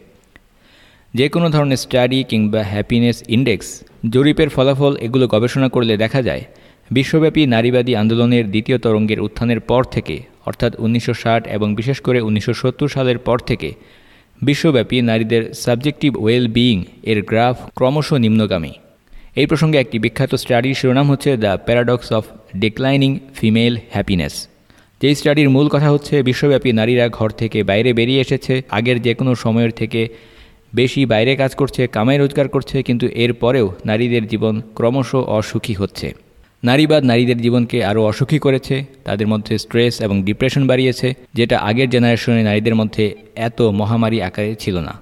যে কোনো ধরনের স্টাডি কিংবা হ্যাপিনেস ইন্ডেক্স জরিপের ফলাফল এগুলো গবেষণা করলে দেখা যায়, বিশ্বব্যাপী নারীবাদী আন্দোলনের দ্বিতীয় তরঙ্গের উত্থানের পর থেকে, অর্থাৎ উনিশশো ষাট এবং বিশেষ করে উনিশশো সত্তর সালের পর থেকে, বিশ্বব্যাপী নারীদের সাবজেক্টিভ ওয়েল বিইং এর গ্রাফ ক্রমশ নিম্নগামী। এই প্রসঙ্গে একটি বিখ্যাত স্টাডির শিরোনাম হচ্ছে the paradox of declining female happiness. যেই স্টাডির মূল কথা হচ্ছে, বিশ্বব্যাপী নারীরা ঘর থেকে বাইরে বেরিয়ে এসেছে, আগের যে কোনো সময়ের থেকে বেশি বাইরে কাজ করছে, কামাই রোজগার করছে, কিন্তু এর পরেও নারীদের জীবন ক্রমশ অসুখী হচ্ছে। নারীবাদ নারীদের জীবনকে আরও অসুখী করেছে, তাদের মধ্যে স্ট্রেস এবং ডিপ্রেশন বাড়িয়েছে, যেটা আগের জেনারেশনে নারীদের মধ্যে এত মহামারী আকারে ছিল না।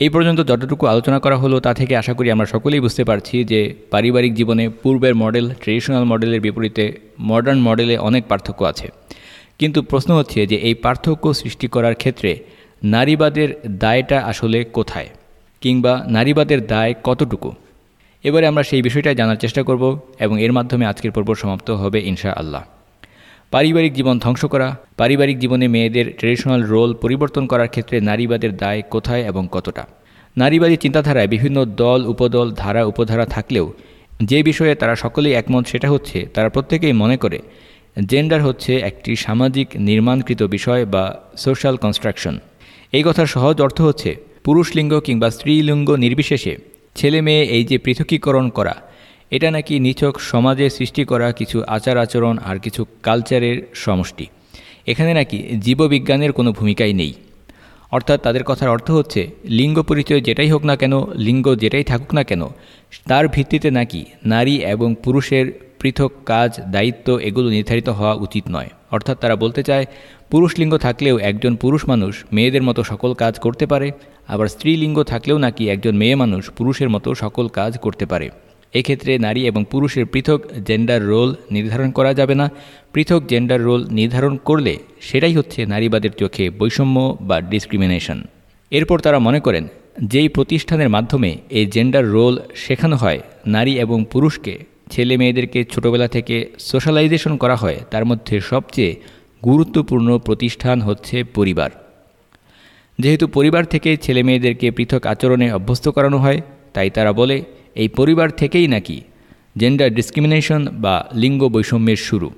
এই পর্যন্ত যতটুকু আলোচনা করা হলো তা থেকে আশা করি আমরা সকলেই বুঝতে পারছি যে পারিবারিক জীবনে পূর্বের মডেল, ট্রেডিশনাল মডেলের বিপরীতে মডার্ন মডেলে অনেক পার্থক্য আছে। কিন্তু প্রশ্ন হচ্ছে যে এই পার্থক্য সৃষ্টি করার ক্ষেত্রে নারীবাদের দায়টা আসলে কোথায় কিংবা নারীবাদের দায় কতটুকু? এবারে আমরা সেই বিষয়টা জানার চেষ্টা করব এবং এর মাধ্যমে আজকের পর্ব সমাপ্ত হবে ইনশা আল্লাহ পারিবারিক জীবন ধ্বংস করা, পারিবারিক জীবনে মেয়েদের ট্রেডিশনাল রোল পরিবর্তন করার ক্ষেত্রে নারীবাদের দায় কোথায় এবং কতটা? নারীবাদী চিন্তাধারায় বিভিন্ন দল, উপদল, ধারা, উপধারা থাকলেও যে বিষয়ে তারা সকলেই একমত সেটা হচ্ছে তারা প্রত্যেকেই মনে করে জেন্ডার হচ্ছে একটি সামাজিক নির্মাণকৃত বিষয় বা সোশ্যাল কনস্ট্রাকশন এই কথার সহজ অর্থ হচ্ছে, পুরুষ লিঙ্গ কিংবা স্ত্রীলিঙ্গ নির্বিশেষে ছেলে মেয়ে এই যে পৃথকীকরণ করা, এটা নাকি নিছক সমাজে সৃষ্টি করা কিছু আচার আচরণ আর কিছু কালচারের সমষ্টি। এখানে নাকি জীববিজ্ঞানের কোনো ভূমিকাই নেই। অর্থাৎ তাদের কথার অর্থ হচ্ছে, লিঙ্গ পরিচয় যেটাই হোক না কেন, লিঙ্গ যেটাই থাকুক না কেন, তার ভিত্তিতে নাকি নারী এবং পুরুষের পৃথক কাজ, দায়িত্ব এগুলো নির্ধারিত হওয়া উচিত নয়। অর্থাৎ তারা বলতে চায়, পুরুষ লিঙ্গ থাকলেও একজন পুরুষ মানুষ মেয়েদের মতো সকল কাজ করতে পারে, আবার স্ত্রীলিঙ্গ থাকলেও নাকি একজন মেয়ে মানুষ পুরুষের মতো সকল কাজ করতে পারে। এক্ষেত্রে নারী এবং পুরুষের পৃথক জেন্ডার রোল নির্ধারণ করা যাবে না। পৃথক জেন্ডার রোল নির্ধারণ করলে সেটাই হচ্ছে নারীবাদের চোখে বৈষম্য বা ডিসক্রিমিনেশন এরপর তারা মনে করেন, যেই প্রতিষ্ঠানের মাধ্যমে এই জেন্ডার রোল শেখানো হয়, নারী এবং পুরুষকে ছেলে মেয়েদেরকে ছোটোবেলা থেকে সোশ্যালাইজেশন করা হয়, তার মধ্যে সবচেয়ে গুরুত্বপূর্ণ প্রতিষ্ঠান হচ্ছে পরিবার। যেহেতু পরিবার থেকে ছেলে মেয়েদেরকে পৃথক আচরণে অভ্যস্ত করানো হয়, তাই তারা বলে, এই পরিবার থেকেই নাকি জেন্ডার ডিসক্রিমিনেশন বা লিঙ্গ বৈষম্যের শুরু?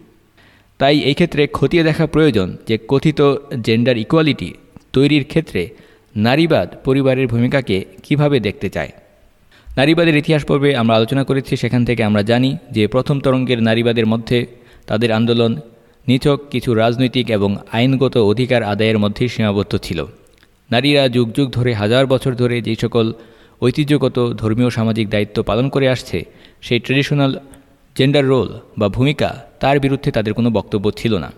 তাই এই ক্ষেত্রে খতিয়ে দেখা প্রয়োজন যে কথিত জেন্ডার ইকুয়ালিটি তৈরির ক্ষেত্রে নারীবাদ পরিবারের ভূমিকাকে কীভাবে দেখতে চায়। নারীবাদের ইতিহাস পর্বে আমরা আলোচনা করেছি। সেখান থেকে আমরা জানি যে প্রথম তরঙ্গের নারীবাদের মধ্যে তাদের আন্দোলন নিছক কিছু রাজনৈতিক এবং আইনগত অধিকার আদায়ের মধ্যেই সীমাবদ্ধ ছিল। নারীরা যুগ যুগ ধরে, হাজার বছর ধরে যেই সকল ঐতিহ্যগত, ধর্মীয়, সামাজিক দায়িত্ব পালন করে আসছে, সেই ট্রেডিশনাল জেন্ডার রোল বা ভূমিকা তার বিরুদ্ধে তাদের কোনো বক্তব্য ছিল না।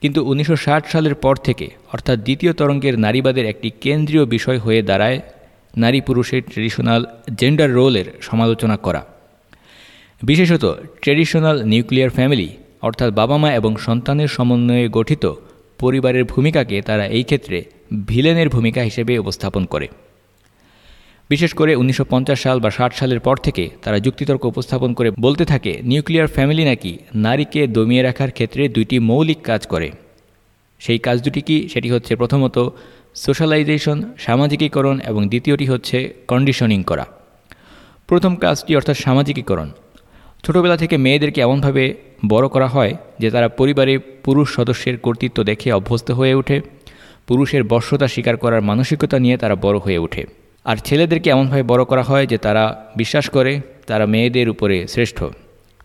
কিন্তু উনিশশো ষাট সালের পর থেকে, অর্থাৎ দ্বিতীয় তরঙ্গের নারীবাদের একটি কেন্দ্রীয় বিষয় হয়ে দাঁড়ায় নারী পুরুষের ট্রেডিশনাল জেন্ডার রোলের সমালোচনা করা। বিশেষত ট্রেডিশনাল নিউক্লিয়ার ফ্যামিলি অর্থাৎ বাবা মা এবং সন্তানের সমন্বয়ে গঠিত পরিবারের ভূমিকাকে তারা এই ক্ষেত্রে ভিলেনের ভূমিকা হিসেবে উপস্থাপন করে। বিশেষ করে উনিশশো পঞ্চাশ সাল বা ষাট সালের পর থেকে তারা যুক্তিতর্ক উপস্থাপন করে বলতে থাকে নিউক্লিয়ার ফ্যামিলি নাকি নারীকে দমিয়ে রাখার ক্ষেত্রে দুইটি মৌলিক কাজ করে। সেই কাজ দুটি কি? সেটি হচ্ছে প্রথমত সোশ্যালাইজেশন, সামাজিকীকরণ এবং দ্বিতীয়টি হচ্ছে কন্ডিশনিং করা। প্রথম কাজটি অর্থাৎ সামাজিকীকরণ। ছোটোবেলা থেকে মেয়েদেরকে এমনভাবে বড় করা হয় যে তারা পরিবারে পুরুষ সদস্যের কর্তৃত্ব দেখে অভ্যস্ত হয়ে ওঠে। পুরুষের বর্ষতা স্বীকার করার মানসিকতা নিয়ে তারা বড় হয়ে ওঠে। আর ছেলেদেরকে এমনভাবে বড় করা হয় যে তারা বিশ্বাস করে তারা মেয়েদের উপরে শ্রেষ্ঠ।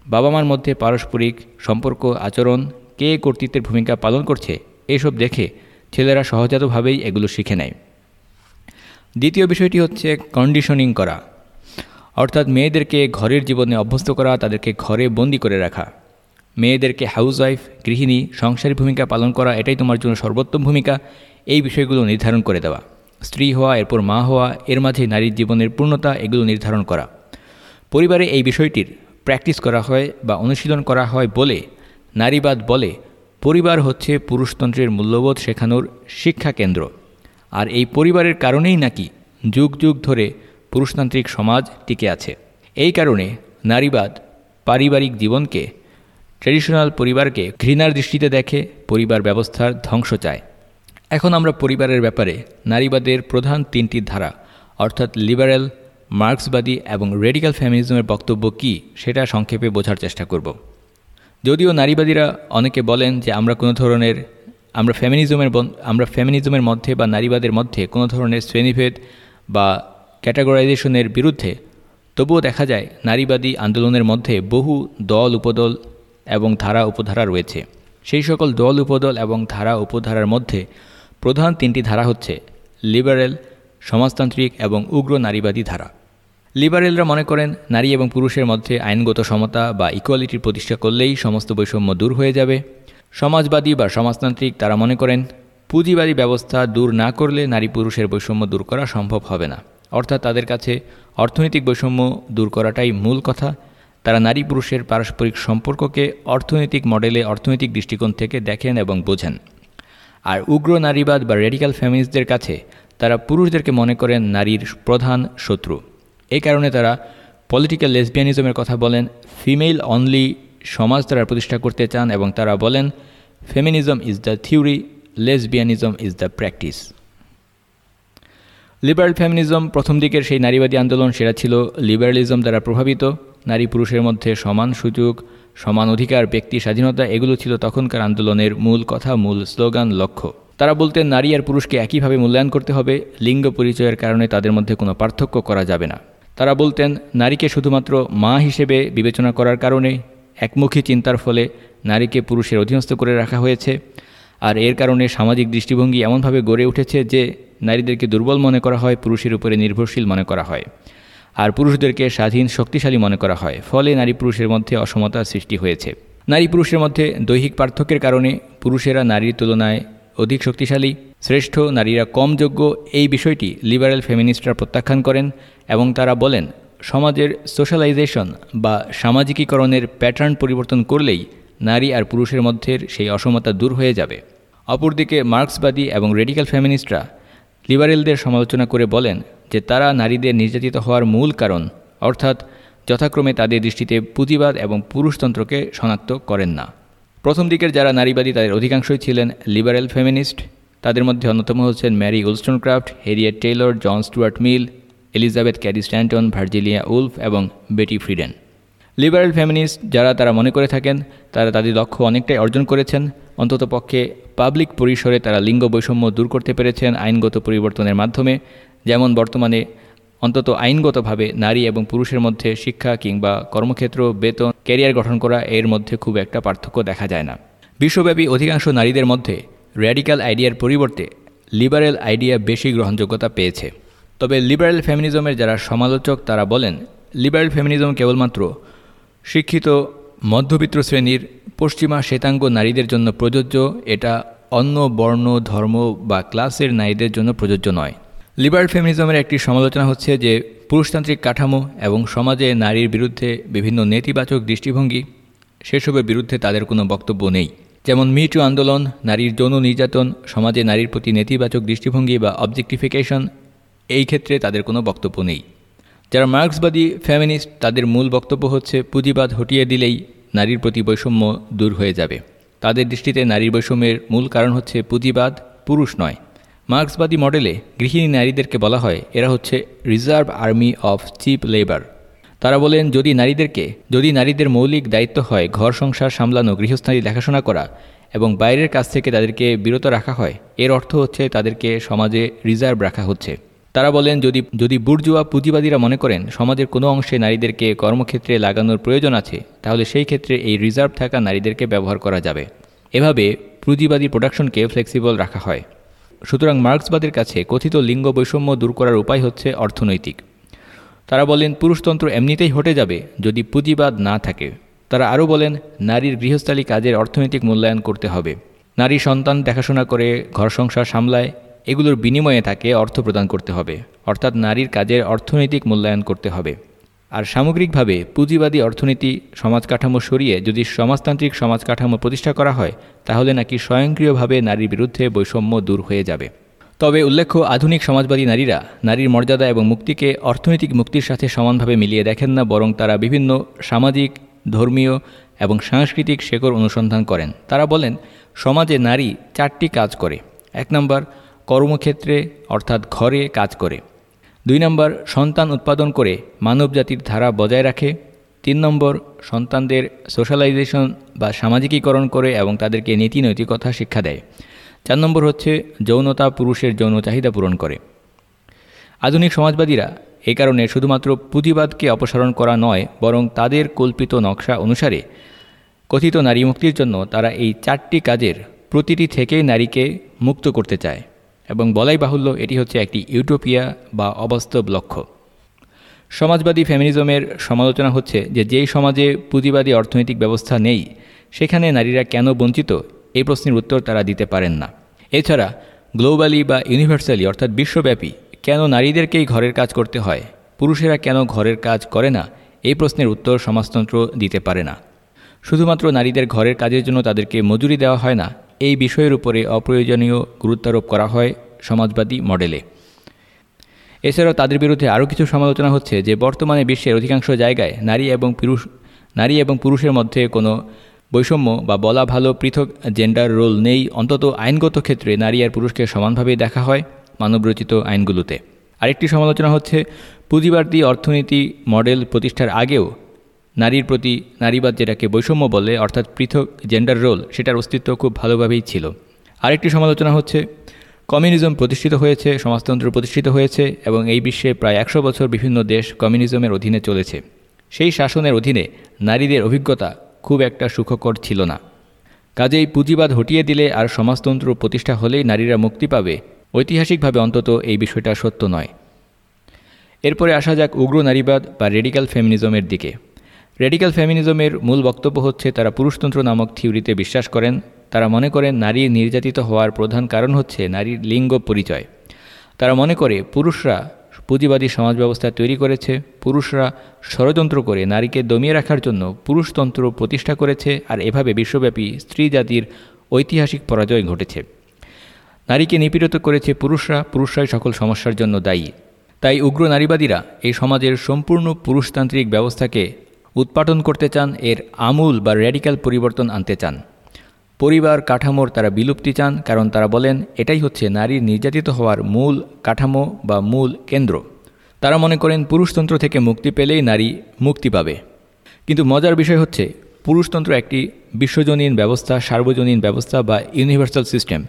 বাবা মার মধ্যে পারস্পরিক সম্পর্ক, আচরণ, কে কর্তৃত্বের ভূমিকা পালন করছে? এসব দেখে ছেলেরা সহজাতভাবেই এগুলো শিখে নেয়। দ্বিতীয় বিষয়টি হচ্ছে কন্ডিশনিং করা, অর্থাৎ মেয়েদেরকে ঘরের জীবনে অভ্যস্ত করা, তাদেরকে ঘরে বন্দি করে রাখা। মেয়েদেরকে হাউস ওয়াইফ গৃহিণী, সংসারী ভূমিকা পালন করা, এটাই তোমার জন্য সর্বোত্তম ভূমিকা। এই বিষয়গুলো নির্ধারণ করে দেওয়া, স্ত্রী হওয়া, এরপর মা হওয়া, এর মাঝে নারীর জীবনের পূর্ণতা এগুলো নির্ধারণ করা। পরিবারে এই বিষয়টির প্র্যাকটিস করা হয় বা অনুশীলন করা হয় বলে, নারীবাদ বলে পরিবার হচ্ছে পুরুষতন্ত্রের মূল্যবোধ শেখানোর শিক্ষা কেন্দ্র। আর এই পরিবারের কারণেই নাকি যুগ যুগ ধরে পুরুষতান্ত্রিক সমাজ টিকে আছে। এই কারণে নারীবাদ, পারিবারিক জীবনকে, ট্র্যাডিশনাল পরিবারকে ঘৃণার দৃষ্টিতে দেখে পরিবার ব্যবস্থার ধ্বংস চায়। এখন আমরা পরিবারের ব্যাপারে নারীবাদের প্রধান তিনটি ধারা, অর্থাৎ লিবারেল, মার্ক্সবাদী এবং রেডিক্যাল ফ্যামিলিজমের বক্তব্য কী সেটা সংক্ষেপে বোঝার চেষ্টা করব। যদিও নারীবাদীরা অনেকে বলেন যে আমরা কোনো ধরনের, আমরা ফ্যামিনিজমের আমরা ফ্যামিনিজমের মধ্যে বা নারীবাদের মধ্যে কোনো ধরনের শ্রেণীভেদ বা ক্যাটাগরাইজেশনের বিরুদ্ধে, তবুও দেখা যায় নারীবাদী আন্দোলনের মধ্যে বহু দল উপদল এবং ধারা উপধারা রয়েছে। সেই সকল দল উপদল এবং ধারা উপধারার মধ্যে প্রধান তিনটি ধারা হচ্ছে লিবারেল, সমাজতান্ত্রিক এবং উগ্র নারীবাদী ধারা। লিবারেলরা মনে করেন নারী এবং পুরুষের মধ্যে আইনগত সমতা বা ইকুয়ালিটির প্রতিষ্ঠা করলেই সমস্ত বৈষম্য দূর হয়ে যাবে। সমাজবাদী বা সমাজতান্ত্রিক তারা মনে করেন, পুঁজিবাদী ব্যবস্থা দূর না করলে নারী পুরুষের বৈষম্য দূর করা সম্ভব হবে না। অর্থাৎ তাদের কাছে অর্থনৈতিক বৈষম্য দূর করাটাই মূল কথা। তারা নারী পুরুষের পারস্পরিক সম্পর্ককে অর্থনৈতিক মডেলে অর্থনৈতিক দৃষ্টিকোণ থেকে দেখেন এবং বোঝেন। আর উগ্র নারীবাদ বা রেডিক্যাল ফ্যামিলিসদের কাছে তারা পুরুষদেরকে মনে করেন নারীর প্রধান শত্রু। এই কারণে তারা পলিটিক্যাল লেসবিয়ানিজমের কথা বলেন ফিমেল অনলি সমাজ তারা প্রতিষ্ঠা করতে চান এবং তারা বলেন feminism is the theory lesbianism is the practice liberal feminism প্রথম দিকের সেই নারীবাদী আন্দোলন সেটা ছিল লিবারেলিজম দ্বারা প্রভাবিত। নারী পুরুষের মধ্যে সমান সুযোগ, সমান অধিকার, ব্যক্তি স্বাধীনতা, এগুলো ছিল তখনকার আন্দোলনের মূল কথা, মূল স্লোগান, লক্ষ্য। তারা বলতেন, নারী আর পুরুষকে একইভাবে মূল্যায়ন করতে হবে, লিঙ্গ পরিচয়ের কারণে তাদের মধ্যে কোনো পার্থক্য করা যাবে না। তারা বলতেন, নারীকে শুধুমাত্র মা হিসেবে বিবেচনা করার কারণে একমুখী চিন্তার ফলে নারীকে পুরুষের অধীনস্থ করে রাখা হয়েছে। আর এর কারণে সামাজিক দৃষ্টিভঙ্গি এমনভাবে গড়ে উঠেছে যে, নারীদেরকে দুর্বল মনে করা হয়, পুরুষের উপরে নির্ভরশীল মনে করা হয়। আর পুরুষদেরকে স্বাধীন, শক্তিশালী মনে করা হয়। ফলে নারী পুরুষের মধ্যে অসমতার সৃষ্টি হয়েছে। নারী পুরুষের মধ্যে দৈহিক পার্থক্যের কারণে পুরুষেরা নারীর তুলনায় অধিক শক্তিশালী। শ্রেষ্ঠ নারীরা কম যোগ্য। এই বিষয়টি লিবারেল ফেমিনিস্টরা প্রত্যাখ্যান করেন। এবং তারা বলেন, সমাজের সোশ্যালাইজেশন বা সামাজিকীকরণের প্যাটার্ন পরিবর্তন করলেই নারী আর পুরুষের মধ্যে সেই অসমতা দূর হয়ে যাবে। অপরদিকে মার্ক্সবাদী এবং রেডিক্যাল ফ্যামিনিস্টরা লিবারেলদের সমালোচনা করে বলেন যে তারা নারীদের নির্যাতিত হওয়ার মূল কারণ, অর্থাৎ যথাক্রমে তাদের দৃষ্টিতে পুঁজিবাদ এবং পুরুষতন্ত্রকে শনাক্ত করেন না। প্রথম দিকের যারা নারীবাদী তাদের অধিকাংশই ছিলেন লিবারেল ফেমিনিস্ট। তাদের মধ্যে অন্যতম হচ্ছেন Mary Wollstonecraft Harriet Taylor, John Stuart Mill Elizabeth Cady Stanton, Virginia Woolf এবং বেটি ফ্রিডেন। লিবারেল ফেমিনিস্ট যারা তারা মনে করে থাকেন, তারা তাদের লক্ষ্য অনেকটাই অর্জন করেছেন। অন্তত পক্ষে পাবলিক পরিসরে তারা লিঙ্গ বৈষম্য দূর করতে পেরেছেন আইনগত পরিবর্তনের মাধ্যমে। যেমন বর্তমানে অন্তত আইনগতভাবে নারী এবং পুরুষের মধ্যে শিক্ষা কিংবা কর্মক্ষেত্র, বেতন, ক্যারিয়ার গঠন করা এর মধ্যে খুব একটা পার্থক্য দেখা যায় না। বিশ্বব্যাপী অধিকাংশ নারীদের মধ্যে র্যাডিক্যাল আইডিয়ার পরিবর্তে লিবারেল আইডিয়া বেশি গ্রহণযোগ্যতা পেয়েছে। তবে লিবারেল ফেমিনিজমের যারা সমালোচক, তারা বলেন লিবারেল ফেমিনিজম কেবলমাত্র শিক্ষিত মধ্যবিত্ত শ্রেণির পশ্চিমা শ্বেতাঙ্গ নারীদের জন্য প্রযোজ্য, এটা অন্য বর্ণ, ধর্ম বা ক্লাসের নারীদের জন্য প্রযোজ্য নয়। লিবারেল ফেমিনিজমের একটি সমালোচনা হচ্ছে যে, পুরুষতান্ত্রিক কাঠামো এবং সমাজে নারীর বিরুদ্ধে বিভিন্ন নেতিবাচক দৃষ্টিভঙ্গি, সেসবের বিরুদ্ধে তাদের কোনো বক্তব্য নেই। যেমন মিটু আন্দোলন, নারীর যৌন নির্যাতন, সমাজে নারীর প্রতি নেতিবাচক দৃষ্টিভঙ্গি বা অবজেক্টিফিকেশন এই ক্ষেত্রে তাদের কোনো বক্তব্য নেই। যারা মার্ক্সবাদী ফ্যামিনিস্ট তাদের মূল বক্তব্য হচ্ছে, পুঁজিবাদ হটিয়ে দিলেই নারীর প্রতি বৈষম্য দূর হয়ে যাবে। তাদের দৃষ্টিতে নারীর বৈষম্যের মূল কারণ হচ্ছে পুঁজিবাদ, পুরুষ নয়। মার্ক্সবাদী মডেলে গৃহিণী নারীদেরকে বলা হয়, এরা হচ্ছে reserve army of cheap labour. তারা বলেন, যদি নারীদেরকে, যদি নারীদের মৌলিক দায়িত্ব হয় ঘর সংসার সামলানো, গৃহস্থালী দেখাশোনা করা এবং বাইরের কাছ থেকে তাদেরকে বিরত রাখা হয়, এর অর্থ হচ্ছে তাদেরকে সমাজে রিজার্ভ রাখা হচ্ছে। তারা বলেন, যদি যদি বুর্জুয়া পুঁজিবাদীরা মনে করেন সমাজের কোনো অংশে নারীদেরকে কর্মক্ষেত্রে লাগানোর প্রয়োজন আছে, তাহলে সেই ক্ষেত্রে এই রিজার্ভ থাকা নারীদেরকে ব্যবহার করা যাবে। এভাবে পুঁজিবাদী প্রোডাকশনকে ফ্লেক্সিবল রাখা হয়। সুতরাং মার্ক্সবাদের কাছে কথিত লিঙ্গ বৈষম্য দূর করার উপায় হচ্ছে অর্থনৈতিক। তারা বলেন, পুরুষতন্ত্র এমনিতেই হটে যাবে যদি পুঁজিবাদ না থাকে। তারা আরও বলেন, নারীর গৃহস্থালী কাজের অর্থনৈতিক মূল্যায়ন করতে হবে। নারী সন্তান দেখাশোনা করে, ঘর সংসার সামলায় এগুলোর বিনিময়ে তাকে অর্থ প্রদান করতে হবে, অর্থাৎ নারীর কাজের অর্থনৈতিক মূল্যায়ন করতে হবে। আর সামগ্রিকভাবে পুঁজিবাদী অর্থনীতি সমাজ কাঠামো সরিয়ে যদি সমাজতান্ত্রিক সমাজ কাঠামো প্রতিষ্ঠা করা হয়, তাহলে নাকি স্বয়ংক্রিয়ভাবে নারীর বিরুদ্ধে বৈষম্য দূর হয়ে যাবে। তবে উল্লেখ্য, আধুনিক সমাজবাদী নারীরা নারীর মর্যাদা এবং মুক্তিকে অর্থনৈতিক মুক্তির সাথে সমানভাবে মিলিয়ে দেখেন না, বরং তারা বিভিন্ন সামাজিক, ধর্মীয় এবং সাংস্কৃতিক শেকড় অনুসন্ধান করেন। তারা বলেন, সমাজে নারী চারটি কাজ করে। এক নম্বর কর্মক্ষেত্রে, অর্থাৎ ঘরে কাজ করে। দুই নম্বর, সন্তান উৎপাদন করে মানবজাতির ধারা বজায় রাখে। তিন নম্বর, সন্তানদের সোশ্যালাইজেশন বা সামাজিকীকরণ করে এবং তাদেরকে নীতি নৈতিকতা শিক্ষা দেয়। চার নম্বর হচ্ছে, যৌনতা পুরুষের যৌন চাহিদা পূরণ করে। আধুনিক সমাজবাদীরা এ কারণে শুধুমাত্র পুঁজিবাদকে অপসারণ করা নয়, বরং তাদের কল্পিত নকশা অনুসারে কথিত নারী মুক্তির জন্য তারা এই চারটি কাজের প্রতিটি থেকেই নারীকে মুক্ত করতে চায়। এবং বলাই বাহুল্য, এটি হচ্ছে একটি ইউটোপিয়া বা অবাস্তব লক্ষ্য। সমাজবাদী ফেমিনিজমের সমালোচনা হচ্ছে যে যেই সমাজে পুঁজিবাদী অর্থনৈতিক ব্যবস্থা নেই, সেখানে নারীরা কেন বঞ্চিত? এই প্রশ্নের উত্তর তারা দিতে পারেন না। এছাড়া, গ্লোবালি বা ইউনিভার্সালি, অর্থাৎ বিশ্বব্যাপী, কেন নারীদেরকেই ঘরের কাজ করতে হয়? পুরুষেরা কেন ঘরের কাজ করে না? এই প্রশ্নের উত্তর সমাজতন্ত্র দিতে পারে না। শুধুমাত্র নারীদের ঘরের কাজের জন্য তাদেরকে মজুরি দেওয়া হয় না এই বিষয়ের উপরে অপ্রয়োজনীয় গুরুত্বারোপ করা হয় সমাজবাদী মডেলে। এছাড়াও তাদের বিরুদ্ধে আরও কিছু সমালোচনা হচ্ছে যে বর্তমানে বিশ্বের অধিকাংশ জায়গায় নারী এবং পুরুষ, নারী এবং পুরুষের মধ্যে কোনো বৈষম্য বা বলা ভালো পৃথক জেন্ডার রোল নেই। অন্তত আইনগত ক্ষেত্রে নারী আর পুরুষকে সমানভাবেই দেখা হয় মানবরচিত আইনগুলোতে। আরেকটি সমালোচনা হচ্ছে পুঁজিবাদী অর্থনীতি মডেল প্রতিষ্ঠার আগেও নারীর প্রতি নারীবাদ যেটাকে বৈষম্য বলে, অর্থাৎ পৃথক জেন্ডার রোল সেটার অস্তিত্ব খুব ভালোভাবেই ছিল। আরেকটি সমালোচনা হচ্ছে, কমিউনিজম প্রতিষ্ঠিত হয়েছে, সমাজতন্ত্র প্রতিষ্ঠিত হয়েছে, এবং এই বিশ্বে প্রায় একশো বছর বিভিন্ন দেশ কমিউনিজমের অধীনে চলেছে। সেই শাসনের অধীনে নারীদের অভিজ্ঞতা খুব একটা সুখকর ছিল না। কাজেই পুঁজিবাদ হটিয়ে দিলে আর সমাজতন্ত্র প্রতিষ্ঠা হলেই নারীরা মুক্তি পাবে, ঐতিহাসিকভাবে অন্তত এই বিষয়টা সত্য নয়। এরপরে আসা যাক উগ্র নারীবাদ বা রেডিক্যাল ফেমিনিজমের দিকে। রেডিক্যাল ফেমিনিজমের মূল বক্তব্য হচ্ছে, তারা পুরুষতন্ত্র নামক থিওরিতে বিশ্বাস করেন। তারা মনে করেন নারী নির্যাতিত হওয়ার প্রধান কারণ হচ্ছে নারীর লিঙ্গ পরিচয়। তারা মনে করে পুরুষরা পুঁজিবাদী সমাজ ব্যবস্থা তৈরি করেছে, পুরুষরা ষড়যন্ত্র করে নারীকে দমিয়ে রাখার জন্য পুরুষতন্ত্র প্রতিষ্ঠা করেছে, আর এভাবে বিশ্বব্যাপী স্ত্রী জাতির ঐতিহাসিক পরাজয় ঘটেছে। নারীকে নিপীড়িত করেছে পুরুষরা, পুরুষরাই সকল সমস্যার জন্য দায়ী। তাই উগ্র নারীবাদীরা এই সমাজের সম্পূর্ণ পুরুষতান্ত্রিক ব্যবস্থাকে উৎপাটন করতে চান, এর আমূল বা র্যাডিক্যাল পরিবর্তন আনতে চান। পরিবার কাঠামোর তারা বিলুপ্তি চান, কারণ তারা বলেন, এটাই হচ্ছে নারীর নির্যাতিত হওয়ার মূল কাঠামো বা মূল কেন্দ্র। তারা মনে করেন, পুরুষতন্ত্র থেকে মুক্তি পেলেই নারী মুক্তি পাবে। কিন্তু মজার বিষয় হচ্ছে, পুরুষতন্ত্র একটি বিশ্বজনীন ব্যবস্থা, সার্বজনীন ব্যবস্থা বা ইউনিভার্সাল সিস্টেম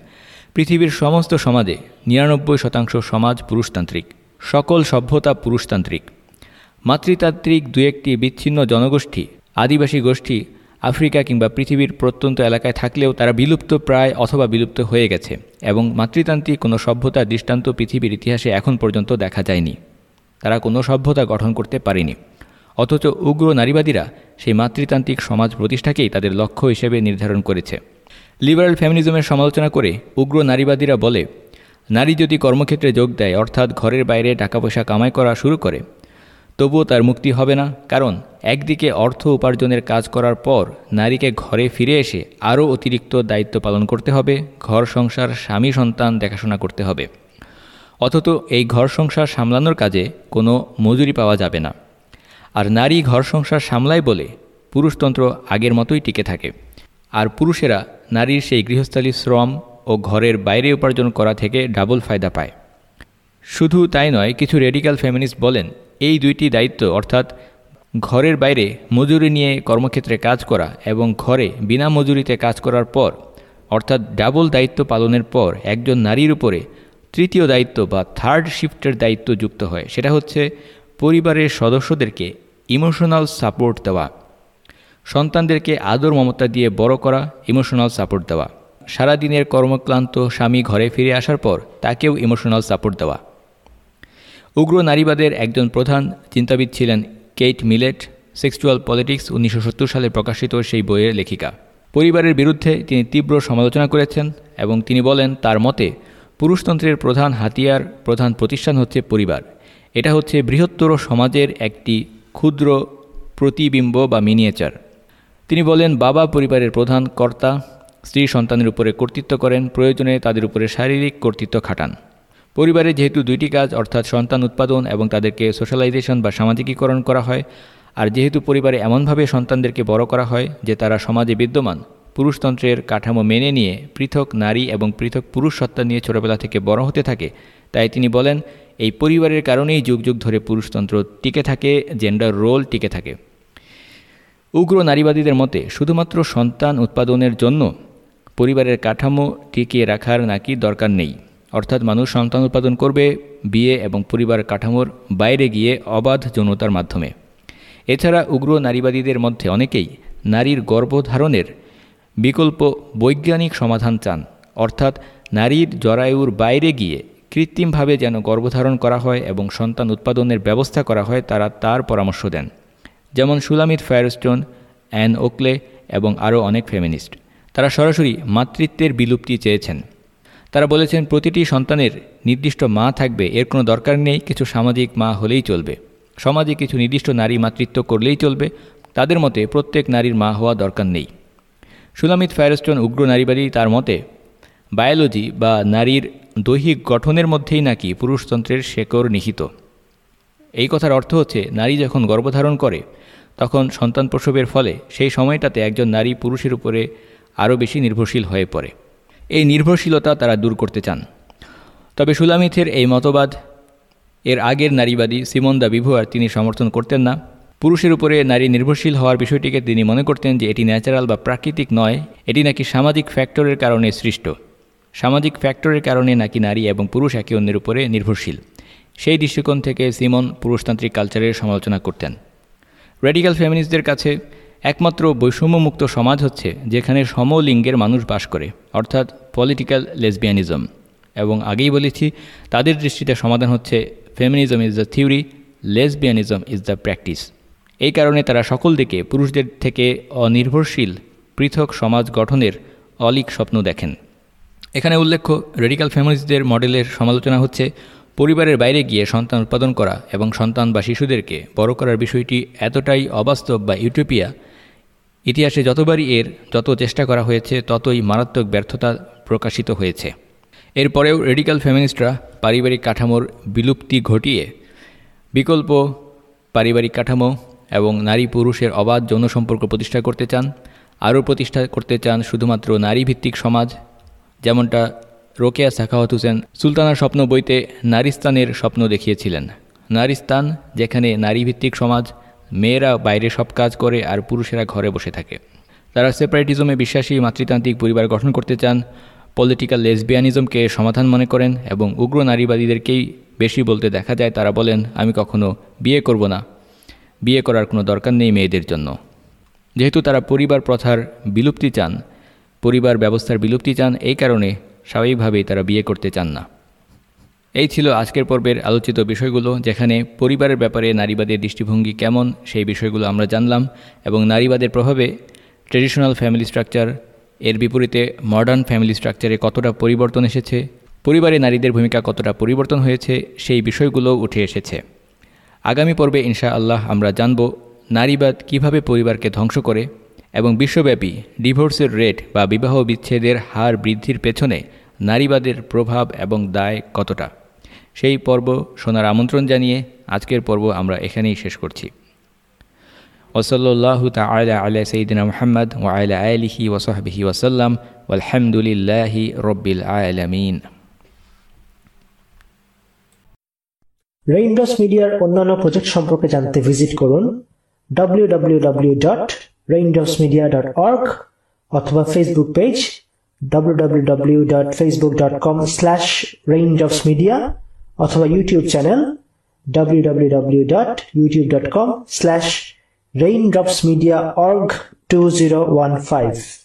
পৃথিবীর সমস্ত সমাজে নিরানব্বই শতাংশ সমাজ পুরুষতান্ত্রিক। সকল সভ্যতা পুরুষতান্ত্রিক। মাতৃতান্ত্রিক দু একটি বিচ্ছিন্ন জনগোষ্ঠী, আদিবাসী গোষ্ঠী, আফ্রিকা কিংবা পৃথিবীর প্রত্যন্ত এলাকায় থাকলেও তারা বিলুপ্ত প্রায় অথবা বিলুপ্ত হয়ে গেছে এবং মাতৃতান্ত্রিক কোনো সভ্যতার দৃষ্টান্ত পৃথিবীর ইতিহাসে এখন পর্যন্ত দেখা যায়নি। তারা কোনো সভ্যতা গঠন করতে পারেনি। অথচ উগ্র নারীবাদীরা সেই মাতৃতান্ত্রিক সমাজ প্রতিষ্ঠাকেই তাদের লক্ষ্য হিসেবে নির্ধারণ করেছে। লিবারাল ফ্যামিলিজমের সমালোচনা করে উগ্র নারীবাদীরা বলে, নারী যদি কর্মক্ষেত্রে যোগ দেয়, অর্থাৎ ঘরের বাইরে টাকা পয়সা কামাই করা শুরু করে তবুও তার মুক্তি হবে না, কারণ একদিকে অর্থ উপার্জনের কাজ করার পর নারীকে ঘরে ফিরে এসে আরও অতিরিক্ত দায়িত্ব পালন করতে হবে, ঘর সংসার, স্বামী সন্তান দেখাশোনা করতে হবে। অথচ এই ঘর সংসার সামলানোর কাজে কোনো মজুরি পাওয়া যাবে না। আর নারী ঘর সংসার সামলায় বলে পুরুষতন্ত্র আগের মতোই টিকে থাকে। আর পুরুষেরা নারীর সেই গৃহস্থালী শ্রম ও ঘরের বাইরে উপার্জন করা থেকে ডাবল ফায়দা পায়। শুধু তাই নয়, কিছু রেডিক্যাল ফেমিনিস্ট বলেন, এই দুইটি দায়িত্ব, অর্থাৎ ঘরের বাইরে মজুরি নিয়ে কর্মক্ষেত্রে কাজ করা এবং ঘরে বিনা মজুরিতে কাজ করার পর, অর্থাৎ ডাবল দায়িত্ব পালনের পর, একজন নারীর উপরে তৃতীয় দায়িত্ব বা থার্ড শিফটের দায়িত্ব যুক্ত হয়। সেটা হচ্ছে পরিবারের সদস্যদেরকে ইমোশনাল সাপোর্ট দেওয়া, সন্তানদেরকে আদর মমতা দিয়ে বড় করা ইমোশনাল সাপোর্ট দেওয়া। সারাদিনের কর্মক্লান্ত স্বামী ঘরে ফিরে আসার পর তাকেও ইমোশনাল সাপোর্ট দেওয়া। উগ্র নারীবাদের একজন প্রধান চিন্তাবিদ ছিলেন কেইট মিলেট, সেক্সুয়াল পলিটিক্স উনিশশো সত্তর সালে প্রকাশিত সেই বইয়ের লেখিকা। পরিবারের বিরুদ্ধে তিনি তীব্র সমালোচনা করেছেন এবং তিনি বলেন, তার মতে, পুরুষতন্ত্রের প্রধান হাতিয়ার, প্রধান প্রতিষ্ঠান হচ্ছে পরিবার। এটা হচ্ছে বৃহত্তর সমাজের একটি ক্ষুদ্র প্রতিবিম্ব বা মিনিয়েচার। তিনি বলেন, বাবা পরিবারের প্রধান কর্তা, স্ত্রী সন্তানের উপরে কর্তৃত্ব করেন, প্রয়োজনে তাদের উপরে শারীরিক কর্তৃত্ব খাটান। পরিবারে যেহেতু দুইটি কাজ, অর্থাৎ সন্তান উৎপাদন এবং তাদেরকে সোশ্যালাইজেশন বা সামাজিকীকরণ করা হয়, আর যেহেতু পরিবারে এমনভাবে সন্তানদেরকে বড় করা হয় যে তারা সমাজে বিদ্যমান, পুরুষতন্ত্রের কাঠামো মেনে নিয়ে পৃথক নারী এবং পৃথক পুরুষ সত্তা নিয়ে ছোটবেলা থেকে বড় হতে থাকে, তাই তিনি বলেন, এই পরিবারের কারণেই যুগ যুগ ধরে পুরুষতন্ত্র টিকে থাকে জেন্ডার রোল টিকে থাকে। উগ্র নারীবাদীদের মতে, শুধুমাত্র সন্তান উৎপাদনের জন্য পরিবারের কাঠামো টিকিয়ে রাখার নাকি দরকার নেই। অর্থাৎ মানুষ সন্তান উৎপাদন করবে, বিয়ে এবং পরিবার কাঠামোর বাইরে গিয়ে অবাধ যৌনতার মাধ্যমে। এছাড়া উগ্র নারীবাদীদের মধ্যে অনেকেই নারীর গর্ভধারণের বিকল্প বৈজ্ঞানিক সমাধান চান, অর্থাৎ নারীর জরায়ুর বাইরে গিয়ে কৃত্রিমভাবে যেন গর্ভধারণ করা হয় এবং সন্তান উৎপাদনের ব্যবস্থা করা হয়, তারা তার পরামর্শ দেন। যেমন সুলামিত ফায়ারস্টোন, অ্যান ওকলে এবং আরও অনেক ফেমিনিস্ট। তারা সরাসরি মাতৃত্বের বিলুপ্তি চেয়েছেন। তারা বলেছেন, প্রতিটি সন্তানের নির্দিষ্ট মা থাকবে, এর কোনো দরকার নেই, কিছু সামাজিক মা হলেই চলবে। সমাজে কিছু নির্দিষ্ট নারী মাতৃত্ব করলেই চলবে, তাদের মতে প্রত্যেক নারীর মা হওয়া দরকার নেই। সুলামিত ফায়ারস্টোন উগ্র নারীবাদী তার মতে, বায়োলজি বা নারীর দৈহিক গঠনের মধ্যেই নাকি পুরুষতন্ত্রের শেকড় নিহিত। এই কথার অর্থ হচ্ছে, নারী যখন গর্ভধারণ করে, তখন সন্তান প্রসবের ফলে সেই সময়টাতে একজন নারী পুরুষের উপরে আরও বেশি নির্ভরশীল হয়ে পড়ে। এই নির্ভরশীলতা তারা দূর করতে চান। তবে সুলামিথের এই মতবাদ, এর আগের নারীবাদী সিমন দা বিভুয়ার তিনি সমর্থন করতেন না। পুরুষের উপরে নারী নির্ভরশীল হওয়ার বিষয়টিকে তিনি মনে করতেন যে এটি ন্যাচারাল বা প্রাকৃতিক নয়, এটি নাকি সামাজিক ফ্যাক্টরের কারণে সৃষ্ট। সামাজিক ফ্যাক্টরের কারণে নাকি নারী এবং পুরুষ একে অন্যের উপরে নির্ভরশীল। সেই দৃষ্টিকোণ থেকে সিমন পুরুষতান্ত্রিক কালচারের সমালোচনা করতেন। রেডিক্যাল ফেমিনিস্টদের কাছে একমাত্র বৈষম্যমুক্ত সমাজ হচ্ছে যেখানে সমলিঙ্গের মানুষ বাস করে, অর্থাৎ পলিটিক্যাল লেসবিয়ানিজম এবং আগেই বলেছি, তাদের দৃষ্টিতে সমাধান হচ্ছে feminism is the theory lesbianism is the practice এই কারণে তারা সকল দিকে পুরুষদের থেকে অনির্ভরশীল, পৃথক সমাজ গঠনের অলিক স্বপ্ন দেখেন। এখানে উল্লেখ্য রেডিক্যাল ফ্যামিলিজদের মডেলের সমালোচনা হচ্ছে পরিবারের বাইরে গিয়ে সন্তান উৎপাদন করা এবং সন্তান বা শিশুদেরকে বড় করার বিষয়টি এতটাই অবাস্তব বা ইউটোপিয়া ইতিহাসে যতবারই এর যত চেষ্টা করা হয়েছে, ততই মারাত্মক ব্যর্থতা প্রকাশিত হয়েছে। এরপরেও রেডিক্যাল ফেমিনিস্টরা পারিবারিক কাঠামোর বিলুপ্তি ঘটিয়ে বিকল্প পারিবারিক কাঠামো এবং নারী পুরুষের অবাধ যৌন সম্পর্ক প্রতিষ্ঠা করতে চান, আরও প্রতিষ্ঠা করতে চান শুধুমাত্র নারী ভিত্তিক সমাজ, যেমনটা রোকেয়া সাখাওয়াত হোসেন সুলতানার স্বপ্ন বইতে নারীস্তানের স্বপ্ন দেখিয়েছিলেন। নারীস্তান যেখানে নারীভিত্তিক সমাজ মেয়েরা বাইরে সব কাজ করে আর পুরুষেরা ঘরে বসে থাকে। তারা সেপারেটিজমে বিশ্বাসী মাতৃতান্ত্রিক পরিবার গঠন করতে চান, পলিটিক্যাল লেসবিয়ানিজমকে সমাধান মনে করেন এবং উগ্র নারীবাদীদেরকেই বেশি বলতে দেখা যায়, তারা বলেন, আমি কখনো বিয়ে করব না। বিয়ে করার কোনো দরকার নেই মেয়েদের জন্য। যেহেতু তারা পরিবার প্রথার বিলুপ্তি চান, পরিবার ব্যবস্থার বিলুপ্তি চান, এই কারণে স্বাভাবিকভাবেই তারা বিয়ে করতে চান না। এই ছিল আজকের পর্বের আলোচিত বিষয়গুলো, যেখানে পরিবারের ব্যাপারে নারীবাদের দৃষ্টিভঙ্গি কেমন, সেই বিষয়গুলো আমরা জানলাম এবং নারীবাদের প্রভাবে ট্রেডিশনাল ফ্যামিলি স্ট্রাকচার, এর বিপরীতে মডার্ন ফ্যামিলি স্ট্রাকচারে কতটা পরিবর্তন এসেছে, পরিবারে নারীদের ভূমিকা কতটা পরিবর্তন হয়েছে, সেই বিষয়গুলো উঠে এসেছে। আগামী পর্বে ইনশা আল্লাহ আমরা জানব নারীবাদ কীভাবে পরিবারকে ধ্বংস করে এবং বিশ্বব্যাপী ডিভোর্সের রেট বা বিবাহ বিচ্ছেদের হার বৃদ্ধির পেছনে নারীবাদের প্রভাব এবং দায় কতটা। সেই পর্ব শোনার আমন্ত্রণ জানিয়ে আজকের পর্ব আমরা এখানেই শেষ করছি। ওসল্লাহ তালা আলা সঈদিনা মোহাম্মদ ওয়াইলা আলিহি ওসহবিহি ওসাল্লাম আলহামদুলিল্লাহি রব্বিল আলমিন। রেইনড্রপস মিডিয়ার অন্যান্য প্রজেক্ট সম্পর্কে জানতে ভিজিট করুন www.raindropsmedia.org অথবা ফেসবুক পেজ www.facebook.com/raindropsmedia অথবা ইউটিউব চ্যানেল www.youtube.com/raindropsmediaorg2015